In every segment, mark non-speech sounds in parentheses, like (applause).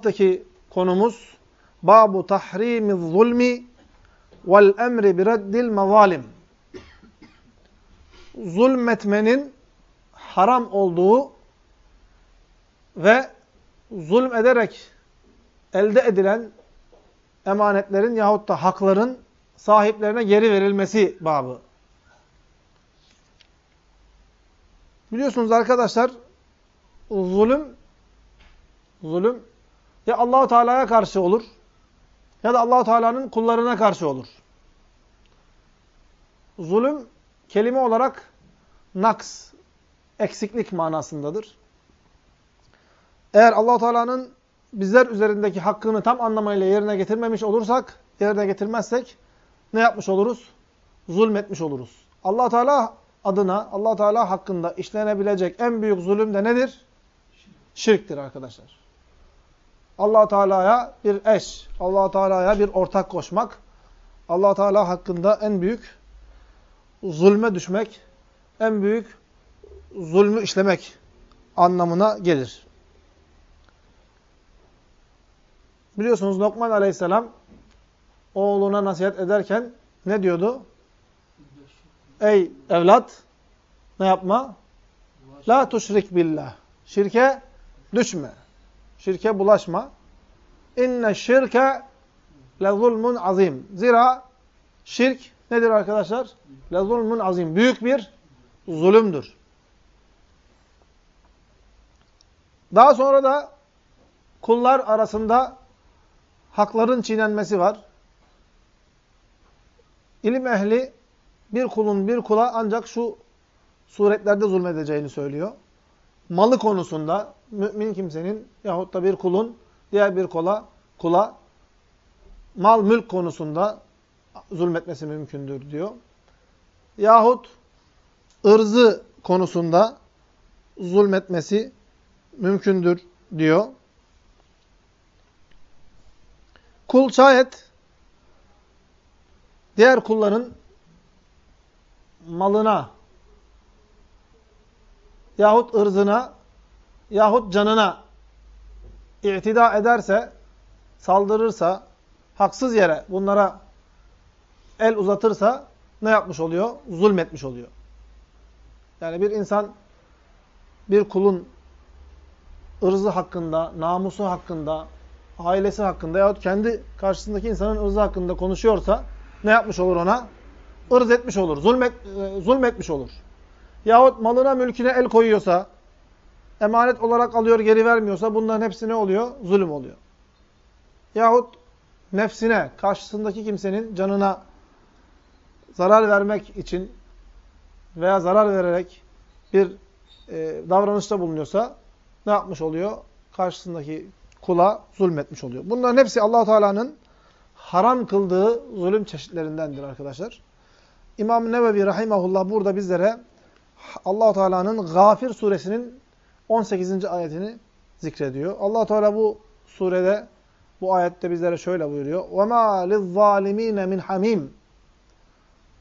haftaki konumuz Babu tahrimi zulmi vel emri bi reddil mezalim. Zulmetmenin haram olduğu ve zulm ederek elde edilen emanetlerin yahut da hakların sahiplerine geri verilmesi babı. Biliyorsunuz arkadaşlar zulüm zulüm ya Allahu Teala'ya karşı olur ya da Allahu Teala'nın kullarına karşı olur. Zulüm kelime olarak naks, eksiklik manasındadır. Eğer Allahu Teala'nın bizler üzerindeki hakkını tam anlamıyla yerine getirmemiş olursak, yerine getirmezsek ne yapmış oluruz? Zulmetmiş oluruz. Allah Teala adına, Allah Teala hakkında işlenebilecek en büyük zulüm de nedir? Şirktir arkadaşlar. Allah Teala'ya bir eş, Allah Teala'ya bir ortak koşmak, Allah Teala hakkında en büyük zulme düşmek, en büyük zulmü işlemek anlamına gelir. Biliyorsunuz Lokman Aleyhisselam oğluna nasihat ederken ne diyordu? Ey evlat ne yapma? La tuşrik billah. Şirke düşme. Şirke bulaşma. İnne şirke le zulmun azim. Zira şirk nedir arkadaşlar? Le zulmun azim. Büyük bir zulümdür. Daha sonra da kullar arasında hakların çiğnenmesi var. İlim ehli bir kulun bir kula ancak şu suretlerde zulmedeceğini söylüyor. Malı konusunda mümin kimsenin yahut da bir kulun diğer bir kula, kula mal mülk konusunda zulmetmesi mümkündür diyor. Yahut ırzı konusunda zulmetmesi mümkündür diyor. Kul şayet diğer kulların malına yahut ırzına yahut canına itida ederse, saldırırsa, haksız yere bunlara el uzatırsa ne yapmış oluyor? Zulmetmiş oluyor. Yani bir insan bir kulun ırzı hakkında, namusu hakkında, ailesi hakkında yahut kendi karşısındaki insanın ırzı hakkında konuşuyorsa ne yapmış olur ona? ırz etmiş olur, zulmet, e, zulmetmiş olur. Yahut malına, mülküne el koyuyorsa, emanet olarak alıyor, geri vermiyorsa bunların hepsi ne oluyor? Zulüm oluyor. Yahut nefsine, karşısındaki kimsenin canına zarar vermek için veya zarar vererek bir e, davranışta bulunuyorsa ne yapmış oluyor? Karşısındaki kula zulmetmiş oluyor. Bunların hepsi allah Teala'nın haram kıldığı zulüm çeşitlerindendir arkadaşlar. İmam Nevevi rahimahullah burada bizlere allah Teala'nın Gafir suresinin 18. ayetini zikrediyor. allah Teala bu surede, bu ayette bizlere şöyle buyuruyor. وَمَا لِلظَّالِم۪ينَ مِنْ hamim.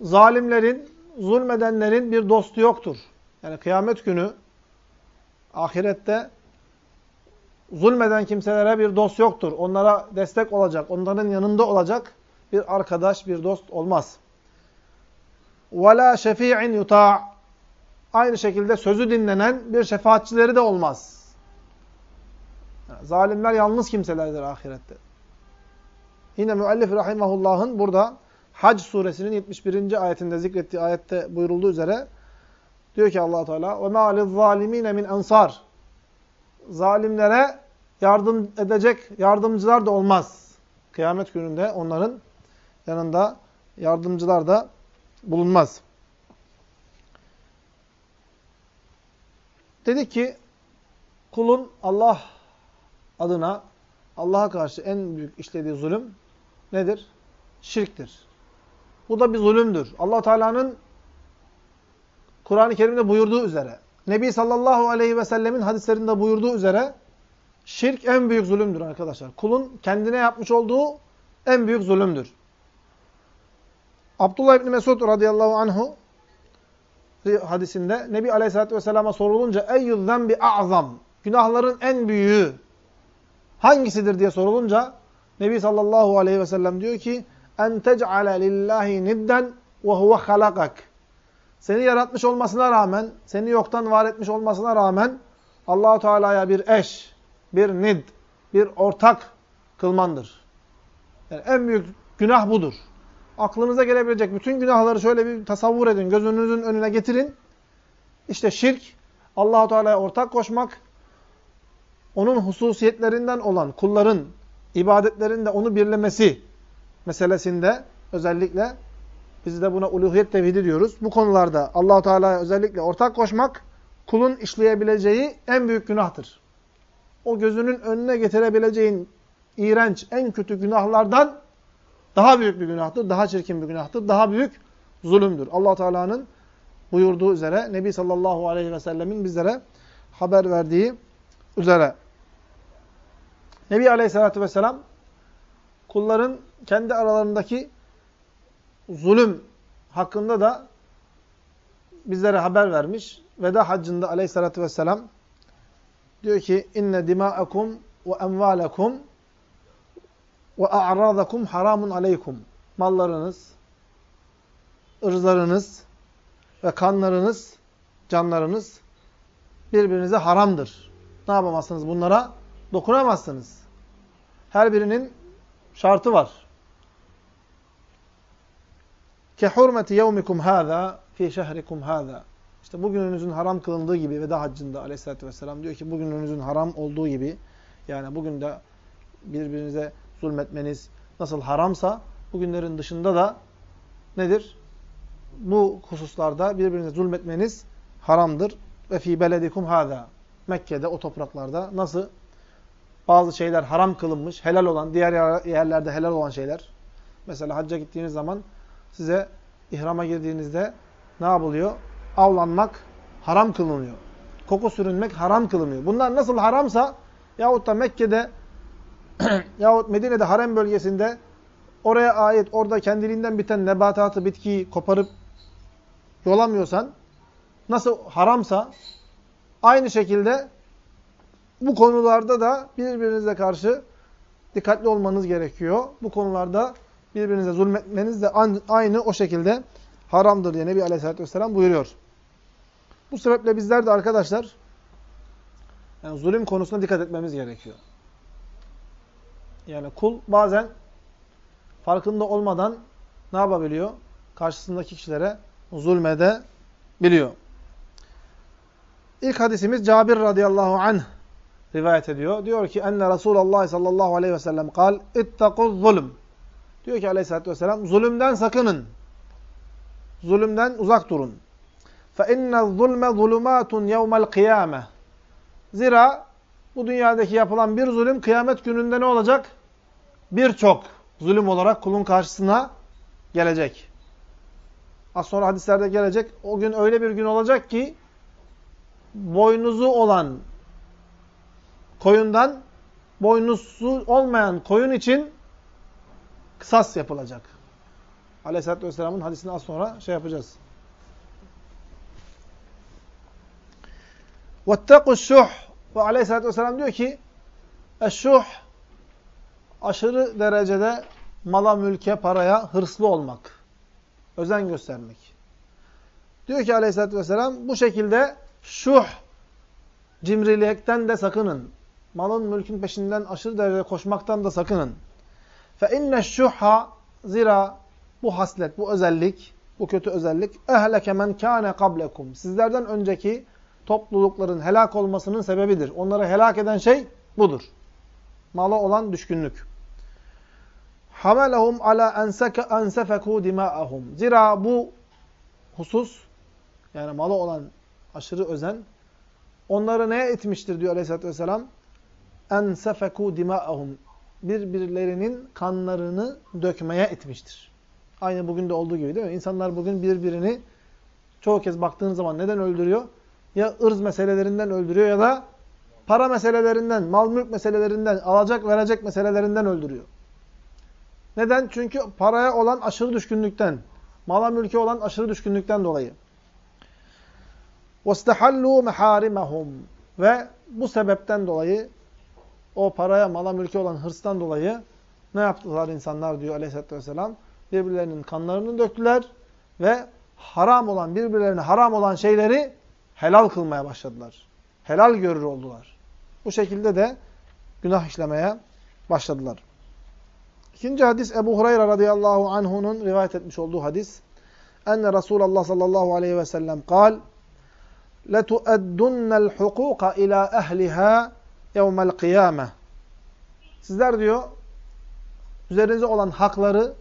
Zalimlerin, zulmedenlerin bir dostu yoktur. Yani kıyamet günü, ahirette zulmeden kimselere bir dost yoktur. Onlara destek olacak, onların yanında olacak bir arkadaş, bir dost olmaz. وَلَا شَف۪يعٍ يُطَاعٍ Aynı şekilde sözü dinlenen bir şefaatçileri de olmaz. Zalimler yalnız kimselerdir ahirette. Yine müellif rahimahullah'ın burada Hac suresinin 71. ayetinde zikrettiği ayette buyurulduğu üzere diyor ki Allah Teala ve ma lizzalimin min ansar. Zalimlere yardım edecek yardımcılar da olmaz. Kıyamet gününde onların yanında yardımcılar da bulunmaz. Dedi ki kulun Allah adına Allah'a karşı en büyük işlediği zulüm nedir? Şirktir. Bu da bir zulümdür. Allah Teala'nın Kur'an-ı Kerim'de buyurduğu üzere, Nebi sallallahu aleyhi ve sellemin hadislerinde buyurduğu üzere şirk en büyük zulümdür arkadaşlar. Kulun kendine yapmış olduğu en büyük zulümdür. Abdullah İbni Mesud radıyallahu anhu hadisinde Nebi Aleyhisselatü Vesselam'a sorulunca eyyüz zembi a'zam günahların en büyüğü hangisidir diye sorulunca Nebi sallallahu aleyhi ve diyor ki en tec'ale lillahi nidden ve huve. Seni yaratmış olmasına rağmen, seni yoktan var etmiş olmasına rağmen Allahu Teala'ya bir eş, bir nid, bir ortak kılmandır. Yani en büyük günah budur. Aklınıza gelebilecek bütün günahları şöyle bir tasavvur edin, gözünüzün önüne getirin. İşte şirk, Allahu Teala'ya ortak koşmak, onun hususiyetlerinden olan kulların ibadetlerinde onu birlemesi meselesinde özellikle biz de buna uluhiyet tevhidi diyoruz. Bu konularda Allahu Teala'ya özellikle ortak koşmak kulun işleyebileceği en büyük günahtır. O gözünün önüne getirebileceğin iğrenç, en kötü günahlardan daha büyük bir günahtır, daha çirkin bir günahtır, daha büyük zulümdür. allah Teala'nın buyurduğu üzere, Nebi sallallahu aleyhi ve sellemin bizlere haber verdiği üzere. Nebi aleyhissalatü vesselam kulların kendi aralarındaki zulüm hakkında da bizlere haber vermiş. Veda haccında aleyhissalatü vesselam diyor ki inne dima'akum ve emvalakum ve a'radakum haramun aleykum. Mallarınız, ırzlarınız ve kanlarınız, canlarınız birbirinize haramdır. Ne yapamazsınız? Bunlara dokunamazsınız. Her birinin şartı var. Ke hurmeti yevmikum hâzâ fi şehrikum hâzâ. İşte bugününüzün haram kılındığı gibi veda haccında aleyhissalatü vesselam diyor ki bugününüzün haram olduğu gibi yani bugün de birbirinize zulmetmeniz nasıl haramsa bugünlerin dışında da nedir? Bu hususlarda birbirinize zulmetmeniz haramdır. Ve fi beledikum hâzâ. Mekke'de o topraklarda nasıl bazı şeyler haram kılınmış, helal olan, diğer yerlerde helal olan şeyler. Mesela hacca gittiğiniz zaman size ihrama girdiğinizde ne yapılıyor? Avlanmak haram kılınıyor. Koku sürünmek haram kılınıyor. Bunlar nasıl haramsa yahut da Mekke'de (clears throat) yahut Medine'de harem bölgesinde oraya ait orada kendiliğinden biten nebatatı, bitkiyi koparıp yolamıyorsan nasıl haramsa aynı şekilde bu konularda da birbirinize karşı dikkatli olmanız gerekiyor. Bu konularda birbirinize zulmetmeniz de aynı o şekilde haramdır diye Nebi Aleyhisselatü Vesselam buyuruyor. Bu sebeple bizler de arkadaşlar yani zulüm konusuna dikkat etmemiz gerekiyor. Yani kul bazen farkında olmadan ne yapabiliyor? Karşısındaki kişilere zulmede biliyor. İlk hadisimiz Cabir radıyallahu anh rivayet ediyor. Diyor ki enne Resulullah sallallahu aleyhi ve sellem kal ittakuz zulüm. Diyor ki aleyhissalatü vesselam zulümden sakının. Zulümden uzak durun. Fe inne zulme zulumatun yevmel kıyame. Zira bu dünyadaki yapılan bir zulüm kıyamet gününde ne olacak? Birçok zulüm olarak kulun karşısına gelecek. Az sonra hadislerde gelecek. O gün öyle bir gün olacak ki boynuzu olan koyundan boynuzsuz olmayan koyun için kısas yapılacak. Aleyhisselatü Vesselam'ın hadisini az sonra şey yapacağız. وَاتَّقُوا الشُّحْ Ve Aleyhisselatü Vesselam diyor ki eşşuh aşırı derecede mala, mülke, paraya hırslı olmak. Özen göstermek. Diyor ki Aleyhisselatü Vesselam bu şekilde şuh cimrilikten de sakının malın mülkün peşinden aşırı derecede koşmaktan da sakının. Fe inne zira bu haslet, bu özellik, bu kötü özellik ehleke men kâne kablekum. Sizlerden önceki toplulukların helak olmasının sebebidir. Onları helak eden şey budur. Mala olan düşkünlük. Hamelehum ala ensefeku dima'ahum. Zira bu husus yani malı olan aşırı özen onları neye etmiştir diyor Aleyhisselatü Vesselam? en sefeku dima'ahum birbirlerinin kanlarını dökmeye etmiştir. Aynı bugün de olduğu gibi değil mi? İnsanlar bugün birbirini çoğu kez baktığın zaman neden öldürüyor? Ya ırz meselelerinden öldürüyor ya da para meselelerinden, mal mülk meselelerinden, alacak verecek meselelerinden öldürüyor. Neden? Çünkü paraya olan aşırı düşkünlükten, mala mülke olan aşırı düşkünlükten dolayı. وَاسْتَحَلُّوا مَحَارِمَهُمْ Ve bu sebepten dolayı o paraya, mala, mülke olan hırstan dolayı ne yaptılar insanlar diyor aleyhissalatü vesselam? Birbirlerinin kanlarını döktüler ve haram olan, birbirlerine haram olan şeyleri helal kılmaya başladılar. Helal görür oldular. Bu şekilde de günah işlemeye başladılar. İkinci hadis Ebu Hureyre radıyallahu anh'unun rivayet etmiş olduğu hadis. Enne Resulullah sallallahu aleyhi ve sellem kal لَتُؤَدُّنَّ الْحُقُوقَ اِلَى اَهْلِهَا يَوْمَ الْقِيَامَةِ Sizler diyor, üzerinize olan hakları,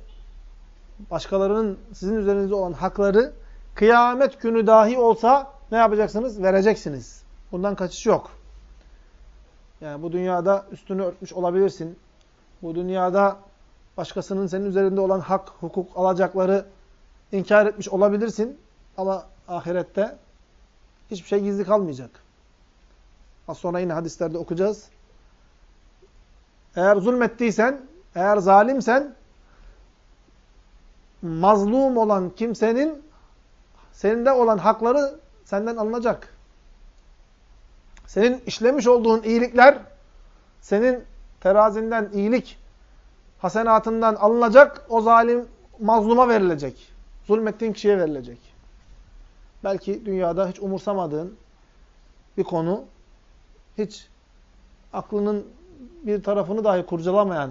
başkalarının sizin üzerinizde olan hakları, kıyamet günü dahi olsa ne yapacaksınız? Vereceksiniz. Bundan kaçış yok. Yani bu dünyada üstünü örtmüş olabilirsin. Bu dünyada başkasının senin üzerinde olan hak, hukuk alacakları inkar etmiş olabilirsin. Ama ahirette hiçbir şey gizli kalmayacak. Az sonra yine hadislerde okuyacağız. Eğer zulmettiysen, eğer zalimsen, mazlum olan kimsenin senin olan hakları senden alınacak. Senin işlemiş olduğun iyilikler, senin terazinden iyilik hasenatından alınacak, o zalim mazluma verilecek. Zulmettiğin kişiye verilecek. Belki dünyada hiç umursamadığın bir konu, hiç aklının bir tarafını dahi kurcalamayan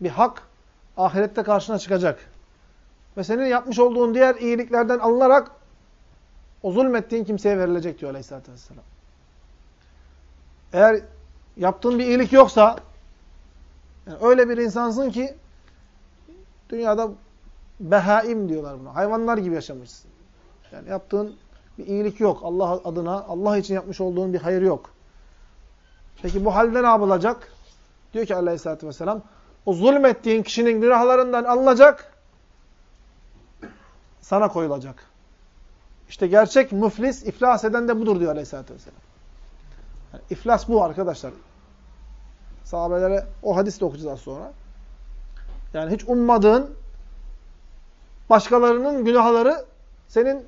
bir hak, ahirette karşına çıkacak. Ve senin yapmış olduğun diğer iyiliklerden alınarak o zulmettiğin kimseye verilecek diyor Aleyhisselatü Vesselam. Eğer yaptığın bir iyilik yoksa, yani öyle bir insansın ki, dünyada behaim diyorlar buna. Hayvanlar gibi yaşamışsın. Yani yaptığın bir iyilik yok. Allah adına, Allah için yapmış olduğun bir hayır yok. Peki bu halde ne yapılacak? Diyor ki aleyhissalatü vesselam, o zulmettiğin kişinin günahlarından alınacak, sana koyulacak. İşte gerçek müflis, iflas eden de budur diyor aleyhissalatü vesselam. Yani iflas bu arkadaşlar. Sahabelere o hadis de okuyacağız az sonra. Yani hiç ummadığın başkalarının günahları senin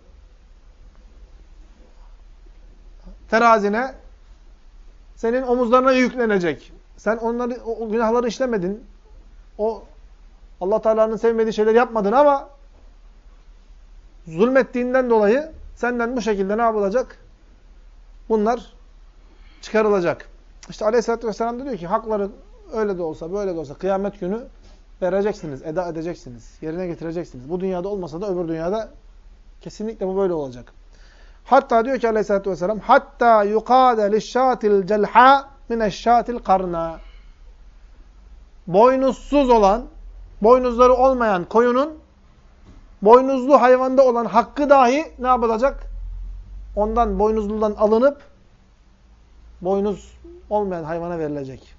terazine, senin omuzlarına yüklenecek. Sen onları, o günahları işlemedin. O Allah Teala'nın sevmediği şeyleri yapmadın ama zulmettiğinden dolayı senden bu şekilde ne yapılacak? Bunlar çıkarılacak. İşte Aleyhisselatü Vesselam da diyor ki hakları öyle de olsa böyle de olsa kıyamet günü vereceksiniz, eda edeceksiniz, yerine getireceksiniz. Bu dünyada olmasa da öbür dünyada kesinlikle bu böyle olacak. Hatta diyor ki Aleyhisselatü Vesselam hatta yukade lişşatil celha mineşşatil karna boynuzsuz olan, boynuzları olmayan koyunun boynuzlu hayvanda olan hakkı dahi ne yapılacak? Ondan boynuzludan alınıp boynuz olmayan hayvana verilecek.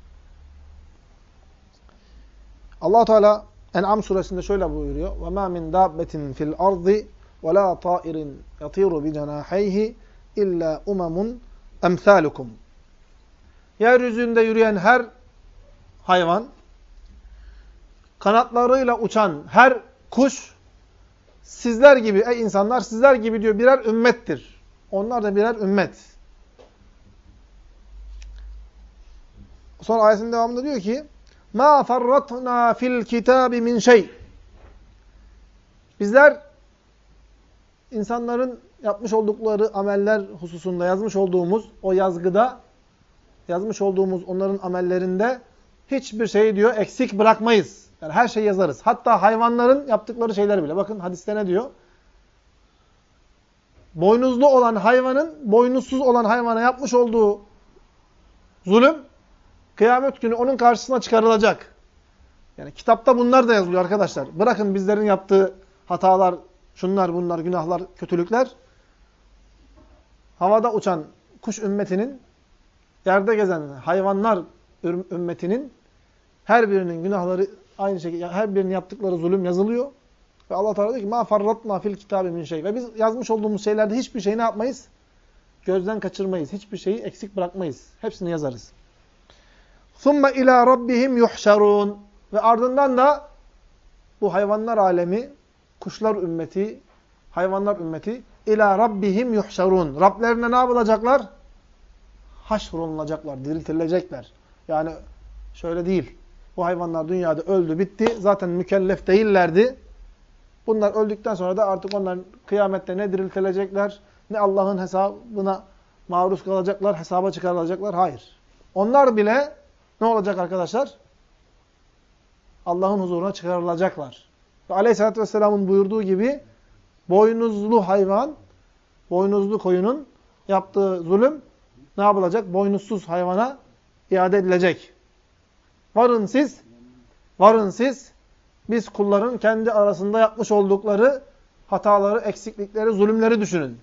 allah Teala En'am suresinde şöyle buyuruyor. وَمَا مِنْ دَابَّةٍ فِي الْأَرْضِ وَلَا طَائِرٍ يَطِيرُ بِجَنَاحَيْهِ اِلَّا اُمَمٌ اَمْثَالُكُمْ Yeryüzünde yürüyen her hayvan, kanatlarıyla uçan her kuş, sizler gibi, ey insanlar sizler gibi diyor birer ümmettir. Onlar da birer ümmet. Sonra ayetin devamında diyor ki ma farratna fil kitabi min şey. Bizler insanların yapmış oldukları ameller hususunda yazmış olduğumuz o yazgıda yazmış olduğumuz onların amellerinde hiçbir şeyi diyor eksik bırakmayız. Yani her şeyi yazarız. Hatta hayvanların yaptıkları şeyler bile. Bakın hadiste ne diyor? Boynuzlu olan hayvanın boynuzsuz olan hayvana yapmış olduğu zulüm Kıyamet günü onun karşısına çıkarılacak. Yani kitapta bunlar da yazılıyor arkadaşlar. Bırakın bizlerin yaptığı hatalar, şunlar bunlar, günahlar, kötülükler. Havada uçan kuş ümmetinin, yerde gezen hayvanlar ümmetinin her birinin günahları aynı şekilde her birinin yaptıkları zulüm yazılıyor. Ve Allah Teala diyor ki: "Ma farratna fil kitabi min şey." Ve biz yazmış olduğumuz şeylerde hiçbir şeyi ne yapmayız? Gözden kaçırmayız. Hiçbir şeyi eksik bırakmayız. Hepsini yazarız. ثُمَّ ila rabbihim yuhşarun. Ve ardından da bu hayvanlar alemi, kuşlar ümmeti, hayvanlar ümmeti ila rabbihim yuhşarun. Rablerine ne yapılacaklar? Haşrolunacaklar, diriltilecekler. Yani Şöyle değil. Bu hayvanlar dünyada öldü, bitti. Zaten mükellef değillerdi. Bunlar öldükten sonra da artık onlar kıyamette ne diriltilecekler, ne Allah'ın hesabına maruz kalacaklar, hesaba çıkarılacaklar. Hayır. Onlar bile ne olacak arkadaşlar? Allah'ın huzuruna çıkarılacaklar. Ve Aleyhisselatü Vesselam'ın buyurduğu gibi boynuzlu hayvan, boynuzlu koyunun yaptığı zulüm ne yapılacak? Boynuzsuz hayvana iade edilecek. Varın siz, varın siz, biz kulların kendi arasında yapmış oldukları hataları, eksiklikleri, zulümleri düşünün.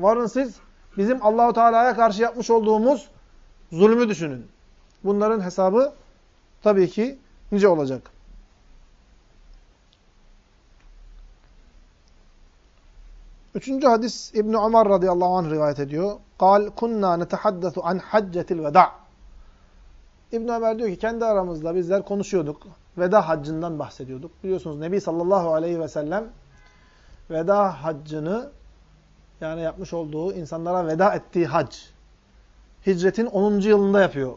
Varın siz, bizim Allahu Teala'ya karşı yapmış olduğumuz zulmü düşünün. Bunların hesabı tabii ki nice olacak. Üçüncü hadis İbn Ömer radıyallahu anh rivayet ediyor. Kal kunna netehaddesu an haccetil veda. İbn Ömer diyor ki kendi aramızda bizler konuşuyorduk. Veda haccından bahsediyorduk. Biliyorsunuz Nebi sallallahu aleyhi ve sellem veda haccını yani yapmış olduğu insanlara veda ettiği hac hicretin 10. yılında yapıyor.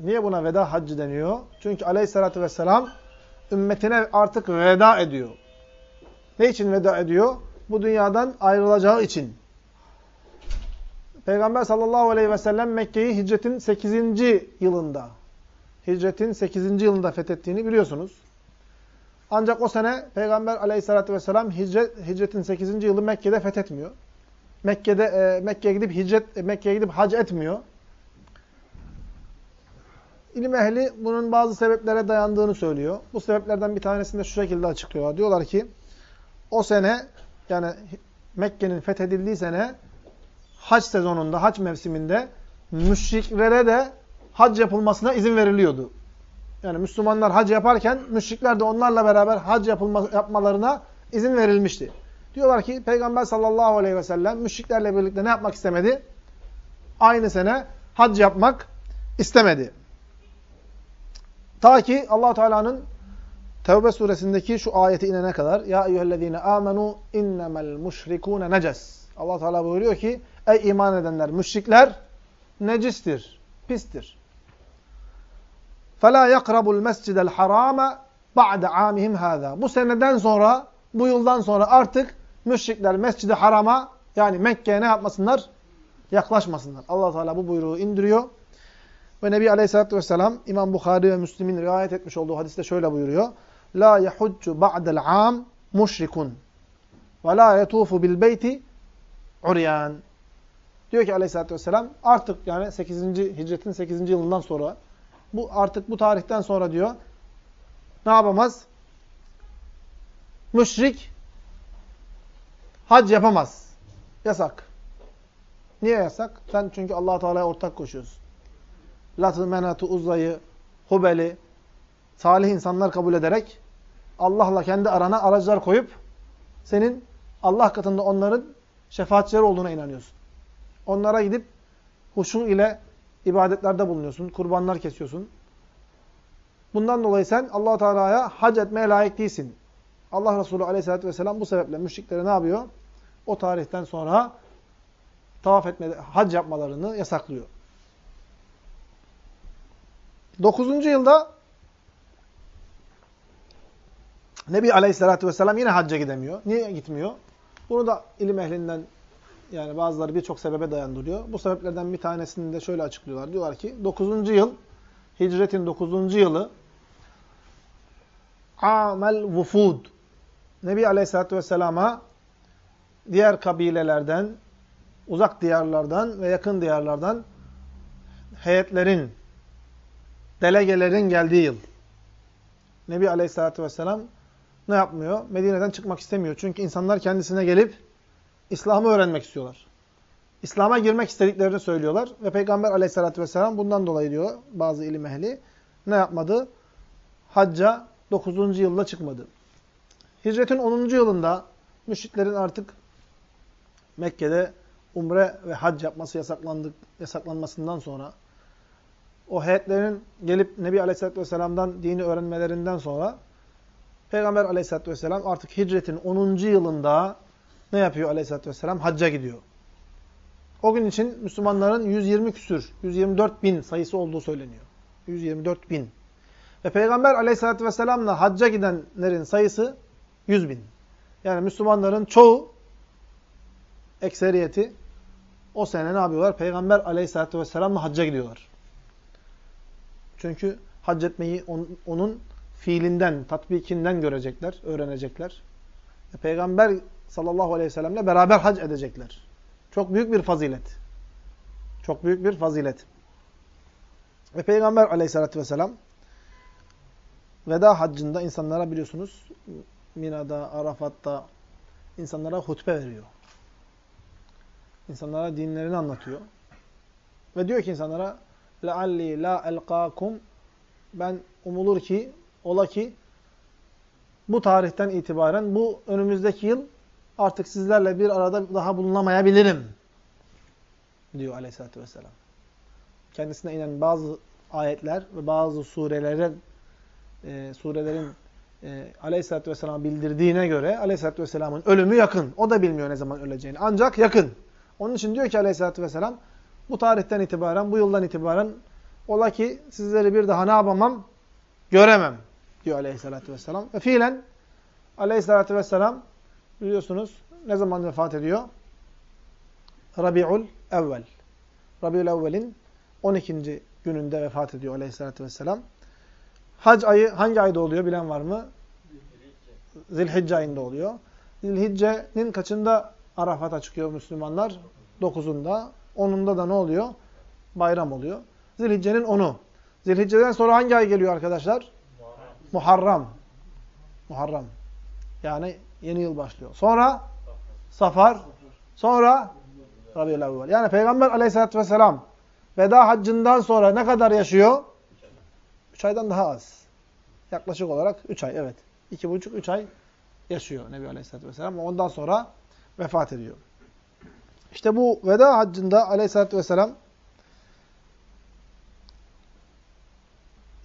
Niye buna veda haccı deniyor? Çünkü aleyhissalatü vesselam ümmetine artık veda ediyor. Ne için veda ediyor? Bu dünyadan ayrılacağı için. Peygamber sallallahu aleyhi ve sellem Mekke'yi hicretin 8. yılında, hicretin 8. yılında fethettiğini biliyorsunuz. Ancak o sene Peygamber aleyhissalatü vesselam hicret, hicretin 8. yılı Mekke'de fethetmiyor. Mekke'de e, Mekke'ye gidip hicret Mekke'ye gidip hac etmiyor. İlim ehli bunun bazı sebeplere dayandığını söylüyor. Bu sebeplerden bir tanesini de şu şekilde açıklıyorlar. Diyorlar ki o sene yani Mekke'nin fethedildiği sene hac sezonunda, hac mevsiminde müşriklere de hac yapılmasına izin veriliyordu. Yani Müslümanlar hac yaparken müşrikler de onlarla beraber hac yapılma, yapmalarına izin verilmişti. Diyorlar ki Peygamber sallallahu aleyhi ve sellem müşriklerle birlikte ne yapmak istemedi? Aynı sene hac yapmak istemedi. Ta ki allah Teala'nın Tevbe suresindeki şu ayeti inene kadar Ya eyyühellezine amenu innemel müşrikûne neces. allah Teala buyuruyor ki Ey iman edenler, müşrikler necistir, pistir. فَلَا يَقْرَبُ الْمَسْجِدَ الْحَرَامَ بَعْدَ عَامِهِمْ هَذَا Bu seneden sonra, bu yıldan sonra artık müşrikler mescidi harama yani Mekke'ye ne yapmasınlar? Yaklaşmasınlar. allah Teala bu buyruğu indiriyor. Ve Nebi Aleyhisselatü Vesselam İmam Bukhari ve Müslim'in rivayet etmiş olduğu hadiste şöyle buyuruyor. La yahudcu ba'del am muşrikun ve la yetufu bil beyti uryan. Diyor ki Aleyhisselatü Vesselam artık yani 8. hicretin 8. yılından sonra bu artık bu tarihten sonra diyor ne yapamaz? Müşrik hac yapamaz. Yasak. Niye yasak? Sen çünkü allah Teala'ya ortak koşuyorsun. Latı, Menat'ı, Uzza'yı, Hubel'i salih insanlar kabul ederek Allah'la kendi arana aracılar koyup senin Allah katında onların şefaatçileri olduğuna inanıyorsun. Onlara gidip huşu ile ibadetlerde bulunuyorsun, kurbanlar kesiyorsun. Bundan dolayı sen allah Teala'ya hac etmeye layık değilsin. Allah Resulü aleyhissalatü vesselam bu sebeple müşrikleri ne yapıyor? O tarihten sonra tavaf etme, hac yapmalarını yasaklıyor. Dokuzuncu yılda Nebi Aleyhisselatü Vesselam yine hacca gidemiyor. Niye gitmiyor? Bunu da ilim ehlinden yani bazıları birçok sebebe dayandırıyor. Bu sebeplerden bir tanesini de şöyle açıklıyorlar. Diyorlar ki 9. yıl, hicretin 9. yılı amel vufud. Nebi Aleyhisselatü Vesselam'a diğer kabilelerden, uzak diyarlardan ve yakın diyarlardan heyetlerin, delegelerin geldiği yıl. Nebi Aleyhisselatü Vesselam ne yapmıyor? Medine'den çıkmak istemiyor. Çünkü insanlar kendisine gelip İslam'ı öğrenmek istiyorlar. İslam'a girmek istediklerini söylüyorlar. Ve Peygamber Aleyhisselatü vesselam bundan dolayı diyor bazı ilim ehli ne yapmadı? Hacca 9. yılda çıkmadı. Hicretin 10. yılında müşriklerin artık Mekke'de umre ve hac yapması yasaklandık, yasaklanmasından sonra o heyetlerin gelip Nebi Aleyhisselatü Vesselam'dan dini öğrenmelerinden sonra Peygamber Aleyhisselatü Vesselam artık hicretin 10. yılında ne yapıyor Aleyhisselatü Vesselam? Hacca gidiyor. O gün için Müslümanların 120 küsür, 124 bin sayısı olduğu söyleniyor. 124 bin. Ve Peygamber aleyhissalatü vesselamla hacca gidenlerin sayısı 100 bin. Yani Müslümanların çoğu, ekseriyeti o sene ne yapıyorlar? Peygamber aleyhissalatü vesselamla hacca gidiyorlar. Çünkü hac etmeyi on, onun fiilinden, tatbikinden görecekler, öğrenecekler. E, Peygamber sallallahu aleyhi ve sellemle beraber hac edecekler. Çok büyük bir fazilet. Çok büyük bir fazilet. Ve Peygamber aleyhissalatü vesselam veda haccında insanlara biliyorsunuz Mina'da, Arafat'ta insanlara hutbe veriyor. İnsanlara dinlerini anlatıyor. Ve diyor ki insanlara لَعَلِّي la elqakum Ben umulur ki, ola ki bu tarihten itibaren bu önümüzdeki yıl artık sizlerle bir arada daha bulunamayabilirim diyor aleyhissalatü vesselam. Kendisine inen bazı ayetler ve bazı surelerin e, surelerin e, aleyhissalatü vesselam bildirdiğine göre aleyhissalatü vesselamın ölümü yakın. O da bilmiyor ne zaman öleceğini. Ancak yakın. Onun için diyor ki aleyhissalatü vesselam bu tarihten itibaren, bu yıldan itibaren ola ki sizleri bir daha ne yapamam? Göremem diyor aleyhissalatü vesselam. Ve fiilen aleyhissalatü vesselam biliyorsunuz ne zaman vefat ediyor? Rabi'ul evvel. Rabi'ul evvelin 12. gününde vefat ediyor aleyhissalatü vesselam. Hac ayı hangi ayda oluyor bilen var mı? Zilhicce ayında oluyor. Zilhicce'nin kaçında Arafat'a çıkıyor Müslümanlar? Dokuzunda. Onunda da ne oluyor? Bayram oluyor. Zilhicce'nin onu. Zilhicce'den sonra hangi ay geliyor arkadaşlar? Muharram. Muharram. Yani yeni yıl başlıyor. Sonra Safar. Sonra Rabi'ül evvel. Yani Peygamber aleyhissalatü vesselam veda haccından sonra ne kadar yaşıyor? Üç aydan daha az. Yaklaşık olarak üç ay, evet. İki buçuk, üç ay yaşıyor Nebi Aleyhisselatü Vesselam. Ondan sonra vefat ediyor. İşte bu veda haccında Aleyhisselatü Vesselam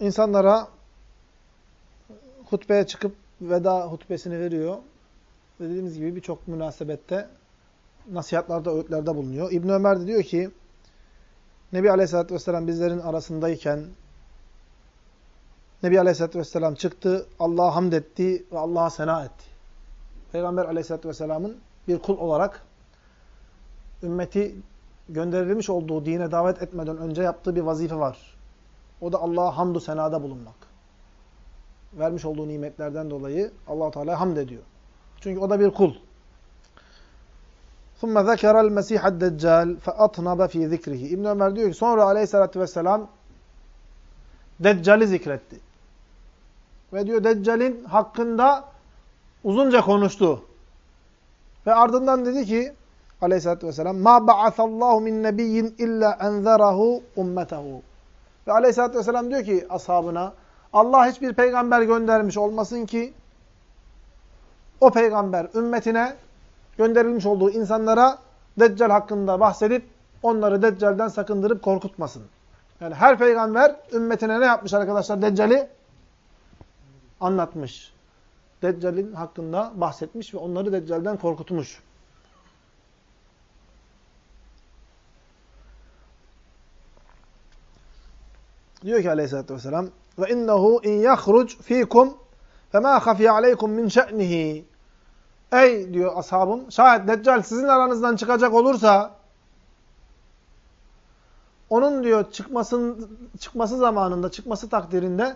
insanlara hutbeye çıkıp veda hutbesini veriyor. Ve dediğimiz gibi birçok münasebette nasihatlarda, öğütlerde bulunuyor. İbn Ömer de diyor ki Nebi Aleyhisselatü Vesselam bizlerin arasındayken Nebi Aleyhisselatü Vesselam çıktı, Allah'a hamd etti ve Allah'a sena etti. Peygamber Aleyhisselatü Vesselam'ın bir kul olarak ümmeti gönderilmiş olduğu dine davet etmeden önce yaptığı bir vazife var. O da Allah'a hamdü senada bulunmak. Vermiş olduğu nimetlerden dolayı allah Teala hamd ediyor. Çünkü o da bir kul. ثُمَّ ذَكَرَ الْمَسِيحَ الدَّجَّالِ فَأَطْنَبَ ف۪ي ذِكْرِهِ İbn Ömer diyor ki sonra aleyhissalatü vesselam Deccal'i zikretti. Ve diyor Deccal'in hakkında uzunca konuştu. Ve ardından dedi ki aleyhissalatü vesselam ma ba'athallahu min nebiyyin illa enzerahu ummetehu. Ve aleyhissalatü vesselam diyor ki ashabına Allah hiçbir peygamber göndermiş olmasın ki o peygamber ümmetine gönderilmiş olduğu insanlara Deccal hakkında bahsedip onları Deccal'den sakındırıp korkutmasın. Yani her peygamber ümmetine ne yapmış arkadaşlar? Deccal'i anlatmış. Deccal'in hakkında bahsetmiş ve onları Deccal'den korkutmuş. Diyor ki aleyhissalatü vesselam ve innehu in yahruc fikum fema hafiye aleykum min şe'nihi Ey diyor ashabım şayet Deccal sizin aranızdan çıkacak olursa onun diyor çıkmasın, çıkması zamanında, çıkması takdirinde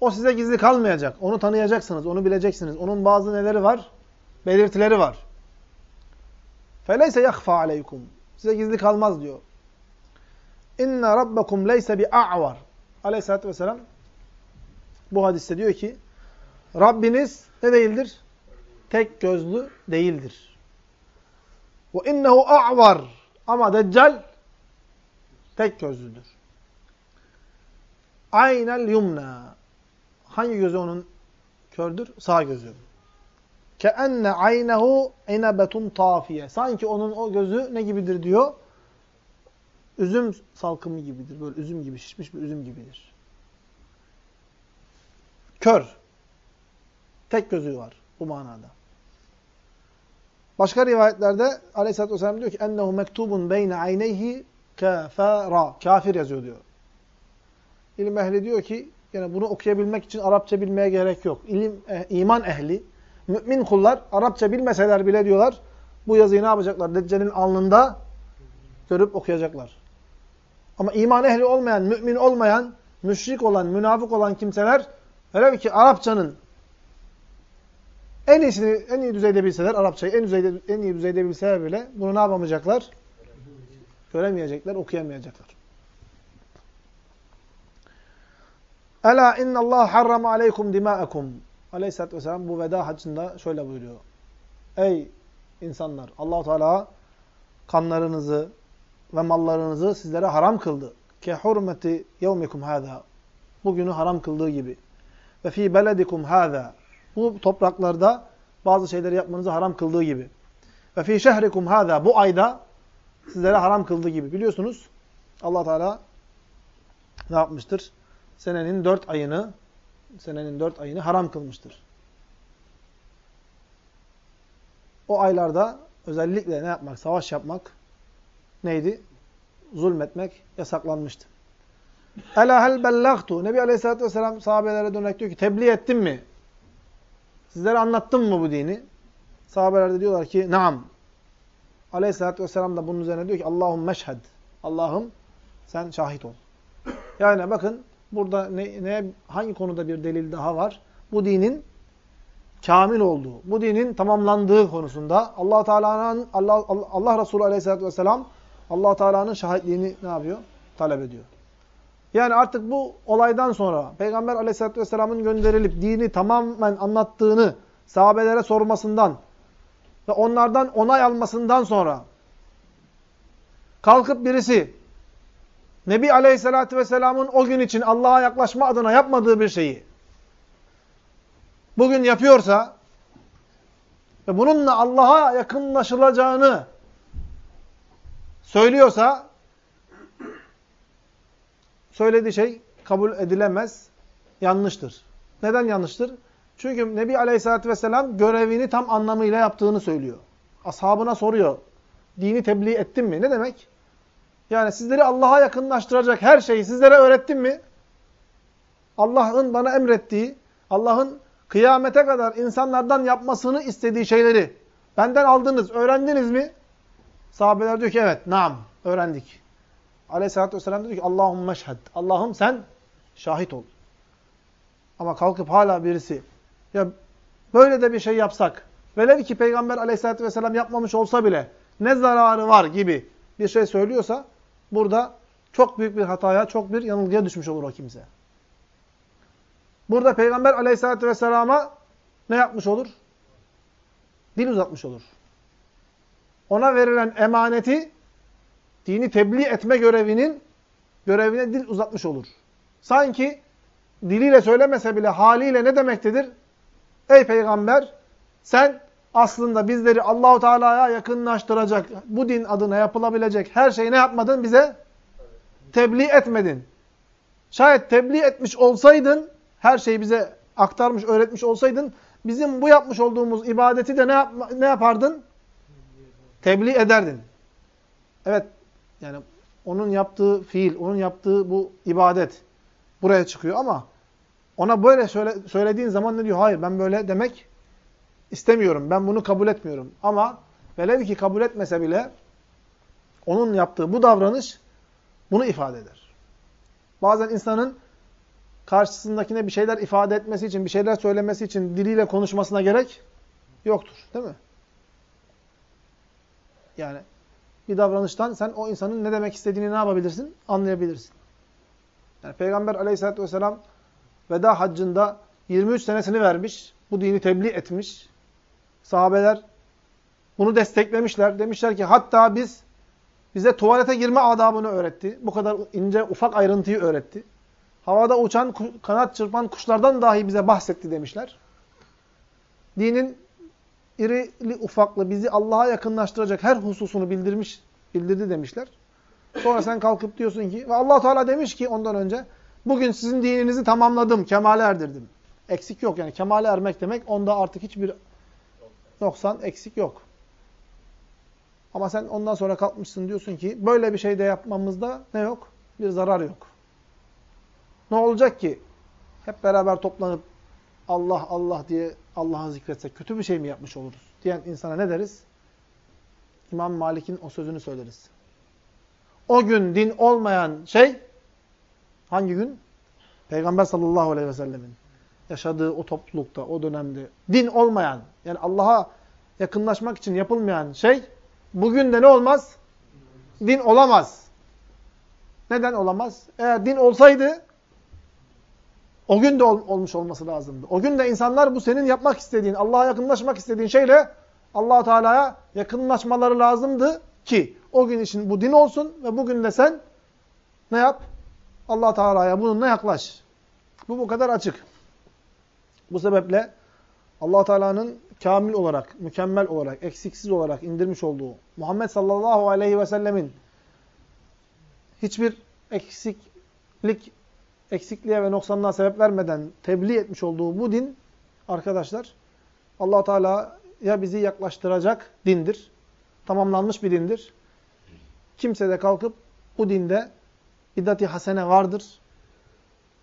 o size gizli kalmayacak. Onu tanıyacaksınız, onu bileceksiniz. Onun bazı neleri var? Belirtileri var. فَلَيْسَ يَخْفَى عَلَيْكُمْ Size gizli kalmaz diyor. İnne rabbekum leyse bi a'var. Aleyhissalatü vesselam bu hadiste diyor ki Rabbiniz ne değildir? Tek gözlü değildir. Ve innehu a'var. Ama deccal tek gözlüdür. Aynel yumna. Hangi gözü onun kördür? Sağ gözü. Ke Keenne aynehu inabetun tafiye. Sanki onun o gözü ne gibidir diyor? Üzüm salkımı gibidir. Böyle üzüm gibi, şişmiş bir üzüm gibidir. Kör. Tek gözü var bu manada. Başka rivayetlerde Aleyhisselatü Vesselam diyor ki ennehu mektubun beyne ayneyhi kafara. Kafir yazıyor diyor. İlim ehli diyor ki yani bunu okuyabilmek için Arapça bilmeye gerek yok. İlim, eh, iman ehli, mümin kullar Arapça bilmeseler bile diyorlar bu yazıyı ne yapacaklar? Deccal'in alnında görüp okuyacaklar. Ama iman ehli olmayan, mümin olmayan, müşrik olan, münafık olan kimseler öyle ki Arapçanın en iyisini, en iyi düzeyde bilseler, Arapçayı en, düzeyde, en iyi düzeyde bilseler bile bunu ne yapamayacaklar? Göremeyecekler, okuyamayacaklar. Ela innallah harrama aleykum dima'akum. Aleyhisselatü vesselam bu veda hacında şöyle buyuruyor. Ey insanlar! allah Teala kanlarınızı ve mallarınızı sizlere haram kıldı. Ke hurmeti yevmikum hâzâ. Bugünü haram kıldığı gibi. Ve fi beledikum hâzâ. Bu topraklarda bazı şeyleri yapmanızı haram kıldığı gibi. Ve fi şehrikum hâzâ. Bu ayda sizlere haram kıldığı gibi. Biliyorsunuz allah Teala ne yapmıştır? Senenin dört ayını senenin dört ayını haram kılmıştır. O aylarda özellikle ne yapmak? Savaş yapmak neydi? Zulmetmek yasaklanmıştı. Ela hel bellagtu. Nebi Aleyhisselatü Vesselam sahabelere dönerek diyor ki tebliğ ettim mi? Sizlere anlattım mı bu dini? Sahabeler de diyorlar ki naam. Aleyhisselatü Vesselam da bunun üzerine diyor ki Allahum meşhed. Allah'ım sen şahit ol. Yani bakın burada ne, ne, hangi konuda bir delil daha var? Bu dinin kamil olduğu, bu dinin tamamlandığı konusunda Allah Teala'nın Allah, Allah, Resulü Aleyhisselatü Vesselam Allah Teala'nın şahitliğini ne yapıyor? Talep ediyor. Yani artık bu olaydan sonra Peygamber Aleyhisselatü Vesselam'ın gönderilip dini tamamen anlattığını sahabelere sormasından ve onlardan onay almasından sonra kalkıp birisi Nebi Aleyhisselatü Vesselam'ın o gün için Allah'a yaklaşma adına yapmadığı bir şeyi bugün yapıyorsa ve bununla Allah'a yakınlaşılacağını söylüyorsa söylediği şey kabul edilemez, yanlıştır. Neden yanlıştır? Çünkü Nebi Aleyhisselatü Vesselam görevini tam anlamıyla yaptığını söylüyor. Ashabına soruyor. Dini tebliğ ettin mi? Ne demek? Yani sizleri Allah'a yakınlaştıracak her şeyi sizlere öğrettim mi? Allah'ın bana emrettiği, Allah'ın kıyamete kadar insanlardan yapmasını istediği şeyleri benden aldınız, öğrendiniz mi? Sahabeler diyor ki evet, naam, öğrendik. Aleyhisselatü Vesselam diyor ki Allahümme şhed. Allah'ım sen şahit ol. Ama kalkıp hala birisi ya böyle de bir şey yapsak velev ki Peygamber Aleyhisselatü Vesselam yapmamış olsa bile ne zararı var gibi bir şey söylüyorsa burada çok büyük bir hataya, çok bir yanılgıya düşmüş olur o kimse. Burada Peygamber Aleyhisselatü vesselama ne yapmış olur? Dil uzatmış olur. Ona verilen emaneti, dini tebliğ etme görevinin görevine dil uzatmış olur. Sanki diliyle söylemese bile haliyle ne demektedir? Ey peygamber sen aslında bizleri Allahu Teala'ya yakınlaştıracak, bu din adına yapılabilecek her şeyi ne yapmadın bize? Tebliğ etmedin. Şayet tebliğ etmiş olsaydın her şeyi bize aktarmış, öğretmiş olsaydın, bizim bu yapmış olduğumuz ibadeti de ne, yap ne yapardın? Tebliğ ederdin. Evet, yani onun yaptığı fiil, onun yaptığı bu ibadet buraya çıkıyor ama ona böyle söyle, söylediğin zaman ne diyor? Hayır, ben böyle demek istemiyorum. Ben bunu kabul etmiyorum. Ama velev ki kabul etmese bile onun yaptığı bu davranış bunu ifade eder. Bazen insanın karşısındakine bir şeyler ifade etmesi için, bir şeyler söylemesi için diliyle konuşmasına gerek yoktur. Değil mi? Yani bir davranıştan sen o insanın ne demek istediğini ne yapabilirsin? Anlayabilirsin. Yani Peygamber aleyhissalatü vesselam veda haccında 23 senesini vermiş. Bu dini tebliğ etmiş. Sahabeler bunu desteklemişler. Demişler ki hatta biz bize tuvalete girme adabını öğretti. Bu kadar ince ufak ayrıntıyı öğretti havada uçan, kanat çırpan kuşlardan dahi bize bahsetti demişler. Dinin irili ufaklı bizi Allah'a yakınlaştıracak her hususunu bildirmiş, bildirdi demişler. Sonra sen kalkıp diyorsun ki ve allah Teala demiş ki ondan önce bugün sizin dininizi tamamladım, kemale erdirdim. Eksik yok yani kemale ermek demek onda artık hiçbir noksan, eksik yok. Ama sen ondan sonra kalkmışsın diyorsun ki böyle bir şey de yapmamızda ne yok? Bir zarar yok. Ne olacak ki? Hep beraber toplanıp Allah Allah diye Allah'ı zikretsek kötü bir şey mi yapmış oluruz? Diyen insana ne deriz? İmam Malik'in o sözünü söyleriz. O gün din olmayan şey hangi gün? Peygamber sallallahu aleyhi ve sellemin yaşadığı o toplulukta, o dönemde din olmayan, yani Allah'a yakınlaşmak için yapılmayan şey bugün de ne olmaz? Din olamaz. Neden olamaz? Eğer din olsaydı o gün de ol, olmuş olması lazımdı. O gün de insanlar bu senin yapmak istediğin, Allah'a yakınlaşmak istediğin şeyle allah Teala'ya yakınlaşmaları lazımdı ki o gün için bu din olsun ve bugün de sen ne yap? allah Teala'ya bununla yaklaş. Bu bu kadar açık. Bu sebeple allah Teala'nın kamil olarak, mükemmel olarak, eksiksiz olarak indirmiş olduğu Muhammed sallallahu aleyhi ve sellemin hiçbir eksiklik, eksikliğe ve noksanlığa sebep vermeden tebliğ etmiş olduğu bu din arkadaşlar allah Teala'ya bizi yaklaştıracak dindir. Tamamlanmış bir dindir. Kimse de kalkıp bu dinde bidat-i hasene vardır.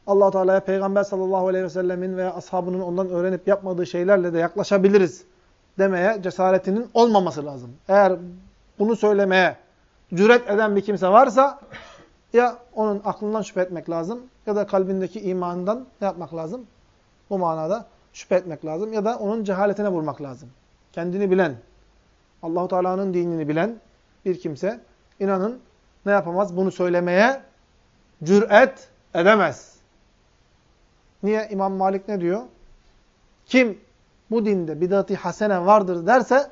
allah Teala'ya Peygamber sallallahu aleyhi ve sellemin veya ashabının ondan öğrenip yapmadığı şeylerle de yaklaşabiliriz demeye cesaretinin olmaması lazım. Eğer bunu söylemeye cüret eden bir kimse varsa ya onun aklından şüphe etmek lazım ya da kalbindeki imanından ne yapmak lazım? Bu manada şüphe etmek lazım ya da onun cehaletine vurmak lazım. Kendini bilen, Allahu Teala'nın dinini bilen bir kimse inanın ne yapamaz? Bunu söylemeye cüret edemez. Niye? İmam Malik ne diyor? Kim bu dinde bidat-i hasene vardır derse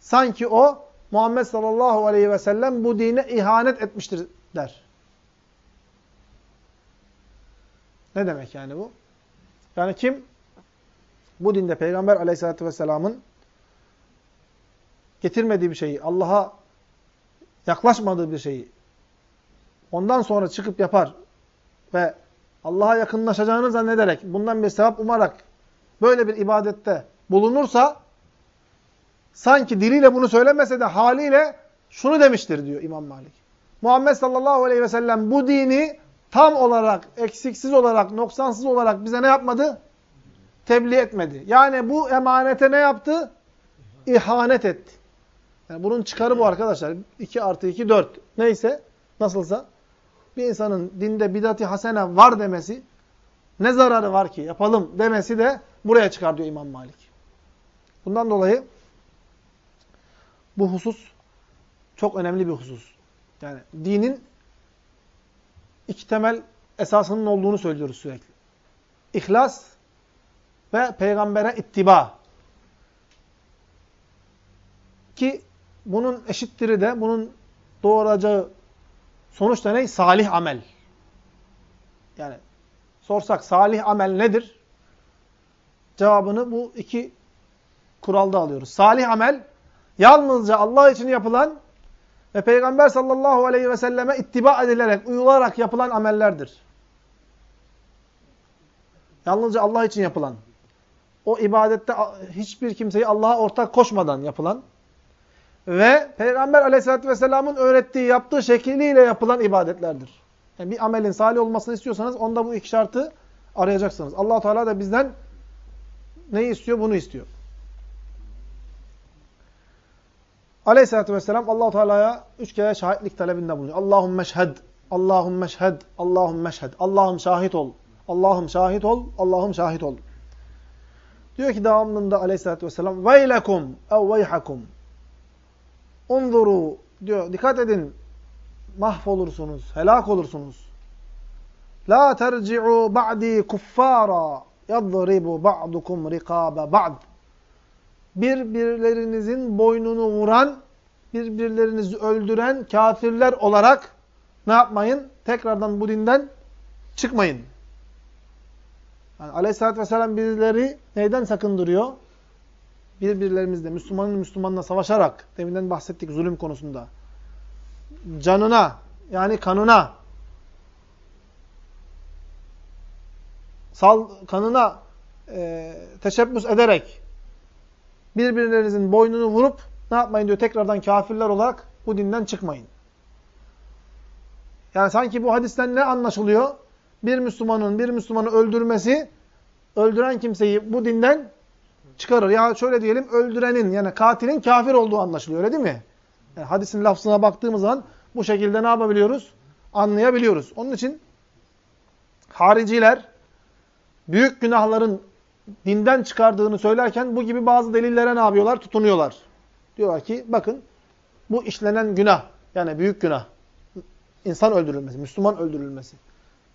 sanki o Muhammed sallallahu aleyhi ve sellem bu dine ihanet etmiştir der. Ne demek yani bu? Yani kim bu dinde Peygamber aleyhissalatü vesselamın getirmediği bir şeyi, Allah'a yaklaşmadığı bir şeyi ondan sonra çıkıp yapar ve Allah'a yakınlaşacağını zannederek, bundan bir sevap umarak böyle bir ibadette bulunursa sanki diliyle bunu söylemese de haliyle şunu demiştir diyor İmam Malik. Muhammed sallallahu aleyhi ve sellem bu dini tam olarak, eksiksiz olarak, noksansız olarak bize ne yapmadı? Tebliğ etmedi. Yani bu emanete ne yaptı? İhanet etti. Yani bunun çıkarı bu arkadaşlar. 2 artı 2 4. Neyse, nasılsa bir insanın dinde bidati hasene var demesi, ne zararı var ki yapalım demesi de buraya çıkar diyor İmam Malik. Bundan dolayı bu husus çok önemli bir husus. Yani dinin iki temel esasının olduğunu söylüyoruz sürekli. İhlas ve peygambere ittiba. Ki bunun eşittiri de, bunun doğuracağı sonuç da ne? Salih amel. Yani sorsak salih amel nedir? Cevabını bu iki kuralda alıyoruz. Salih amel yalnızca Allah için yapılan ve Peygamber sallallahu aleyhi ve selleme ittiba edilerek, uyularak yapılan amellerdir. Yalnızca Allah için yapılan. O ibadette hiçbir kimseyi Allah'a ortak koşmadan yapılan ve Peygamber aleyhissalatü vesselamın öğrettiği, yaptığı şekliyle yapılan ibadetlerdir. Yani bir amelin salih olmasını istiyorsanız onda bu iki şartı arayacaksınız. allah Teala da bizden neyi istiyor? Bunu istiyor. Aleyhisselatü vesselam Allahu Teala'ya üç kere şahitlik talebinde bulunuyor. Allahum meşhed, Allahum meşhed, Allahum meşhed. Allah'ım şahit ol, Allah'ım şahit ol, Allah'ım şahit ol. Diyor ki devamında Aleyhisselatü vesselam Ve veylekum ev veyhakum. Unzuru diyor dikkat edin mahvolursunuz, helak olursunuz. La terci'u ba'di kuffara yadribu ba'dukum rikabe ba'd birbirlerinizin boynunu vuran, birbirlerinizi öldüren kafirler olarak ne yapmayın? Tekrardan bu dinden çıkmayın. Yani Aleyhisselatü Vesselam bizleri neyden sakındırıyor? Birbirlerimizle, Müslümanın Müslümanla savaşarak, deminden bahsettik zulüm konusunda. Canına, yani kanına, sal, kanına e, teşebbüs ederek, birbirlerinizin boynunu vurup ne yapmayın diyor tekrardan kafirler olarak bu dinden çıkmayın. Yani sanki bu hadisten ne anlaşılıyor? bir Müslümanın bir Müslümanı öldürmesi öldüren kimseyi bu dinden çıkarır. Ya şöyle diyelim öldürenin yani katilin kafir olduğu anlaşılıyor öyle değil mi? Yani hadisin lafzına baktığımız zaman bu şekilde ne yapabiliyoruz? Anlayabiliyoruz. Onun için hariciler büyük günahların dinden çıkardığını söylerken bu gibi bazı delillere ne yapıyorlar? Tutunuyorlar. Diyorlar ki bakın bu işlenen günah yani büyük günah insan öldürülmesi, Müslüman öldürülmesi.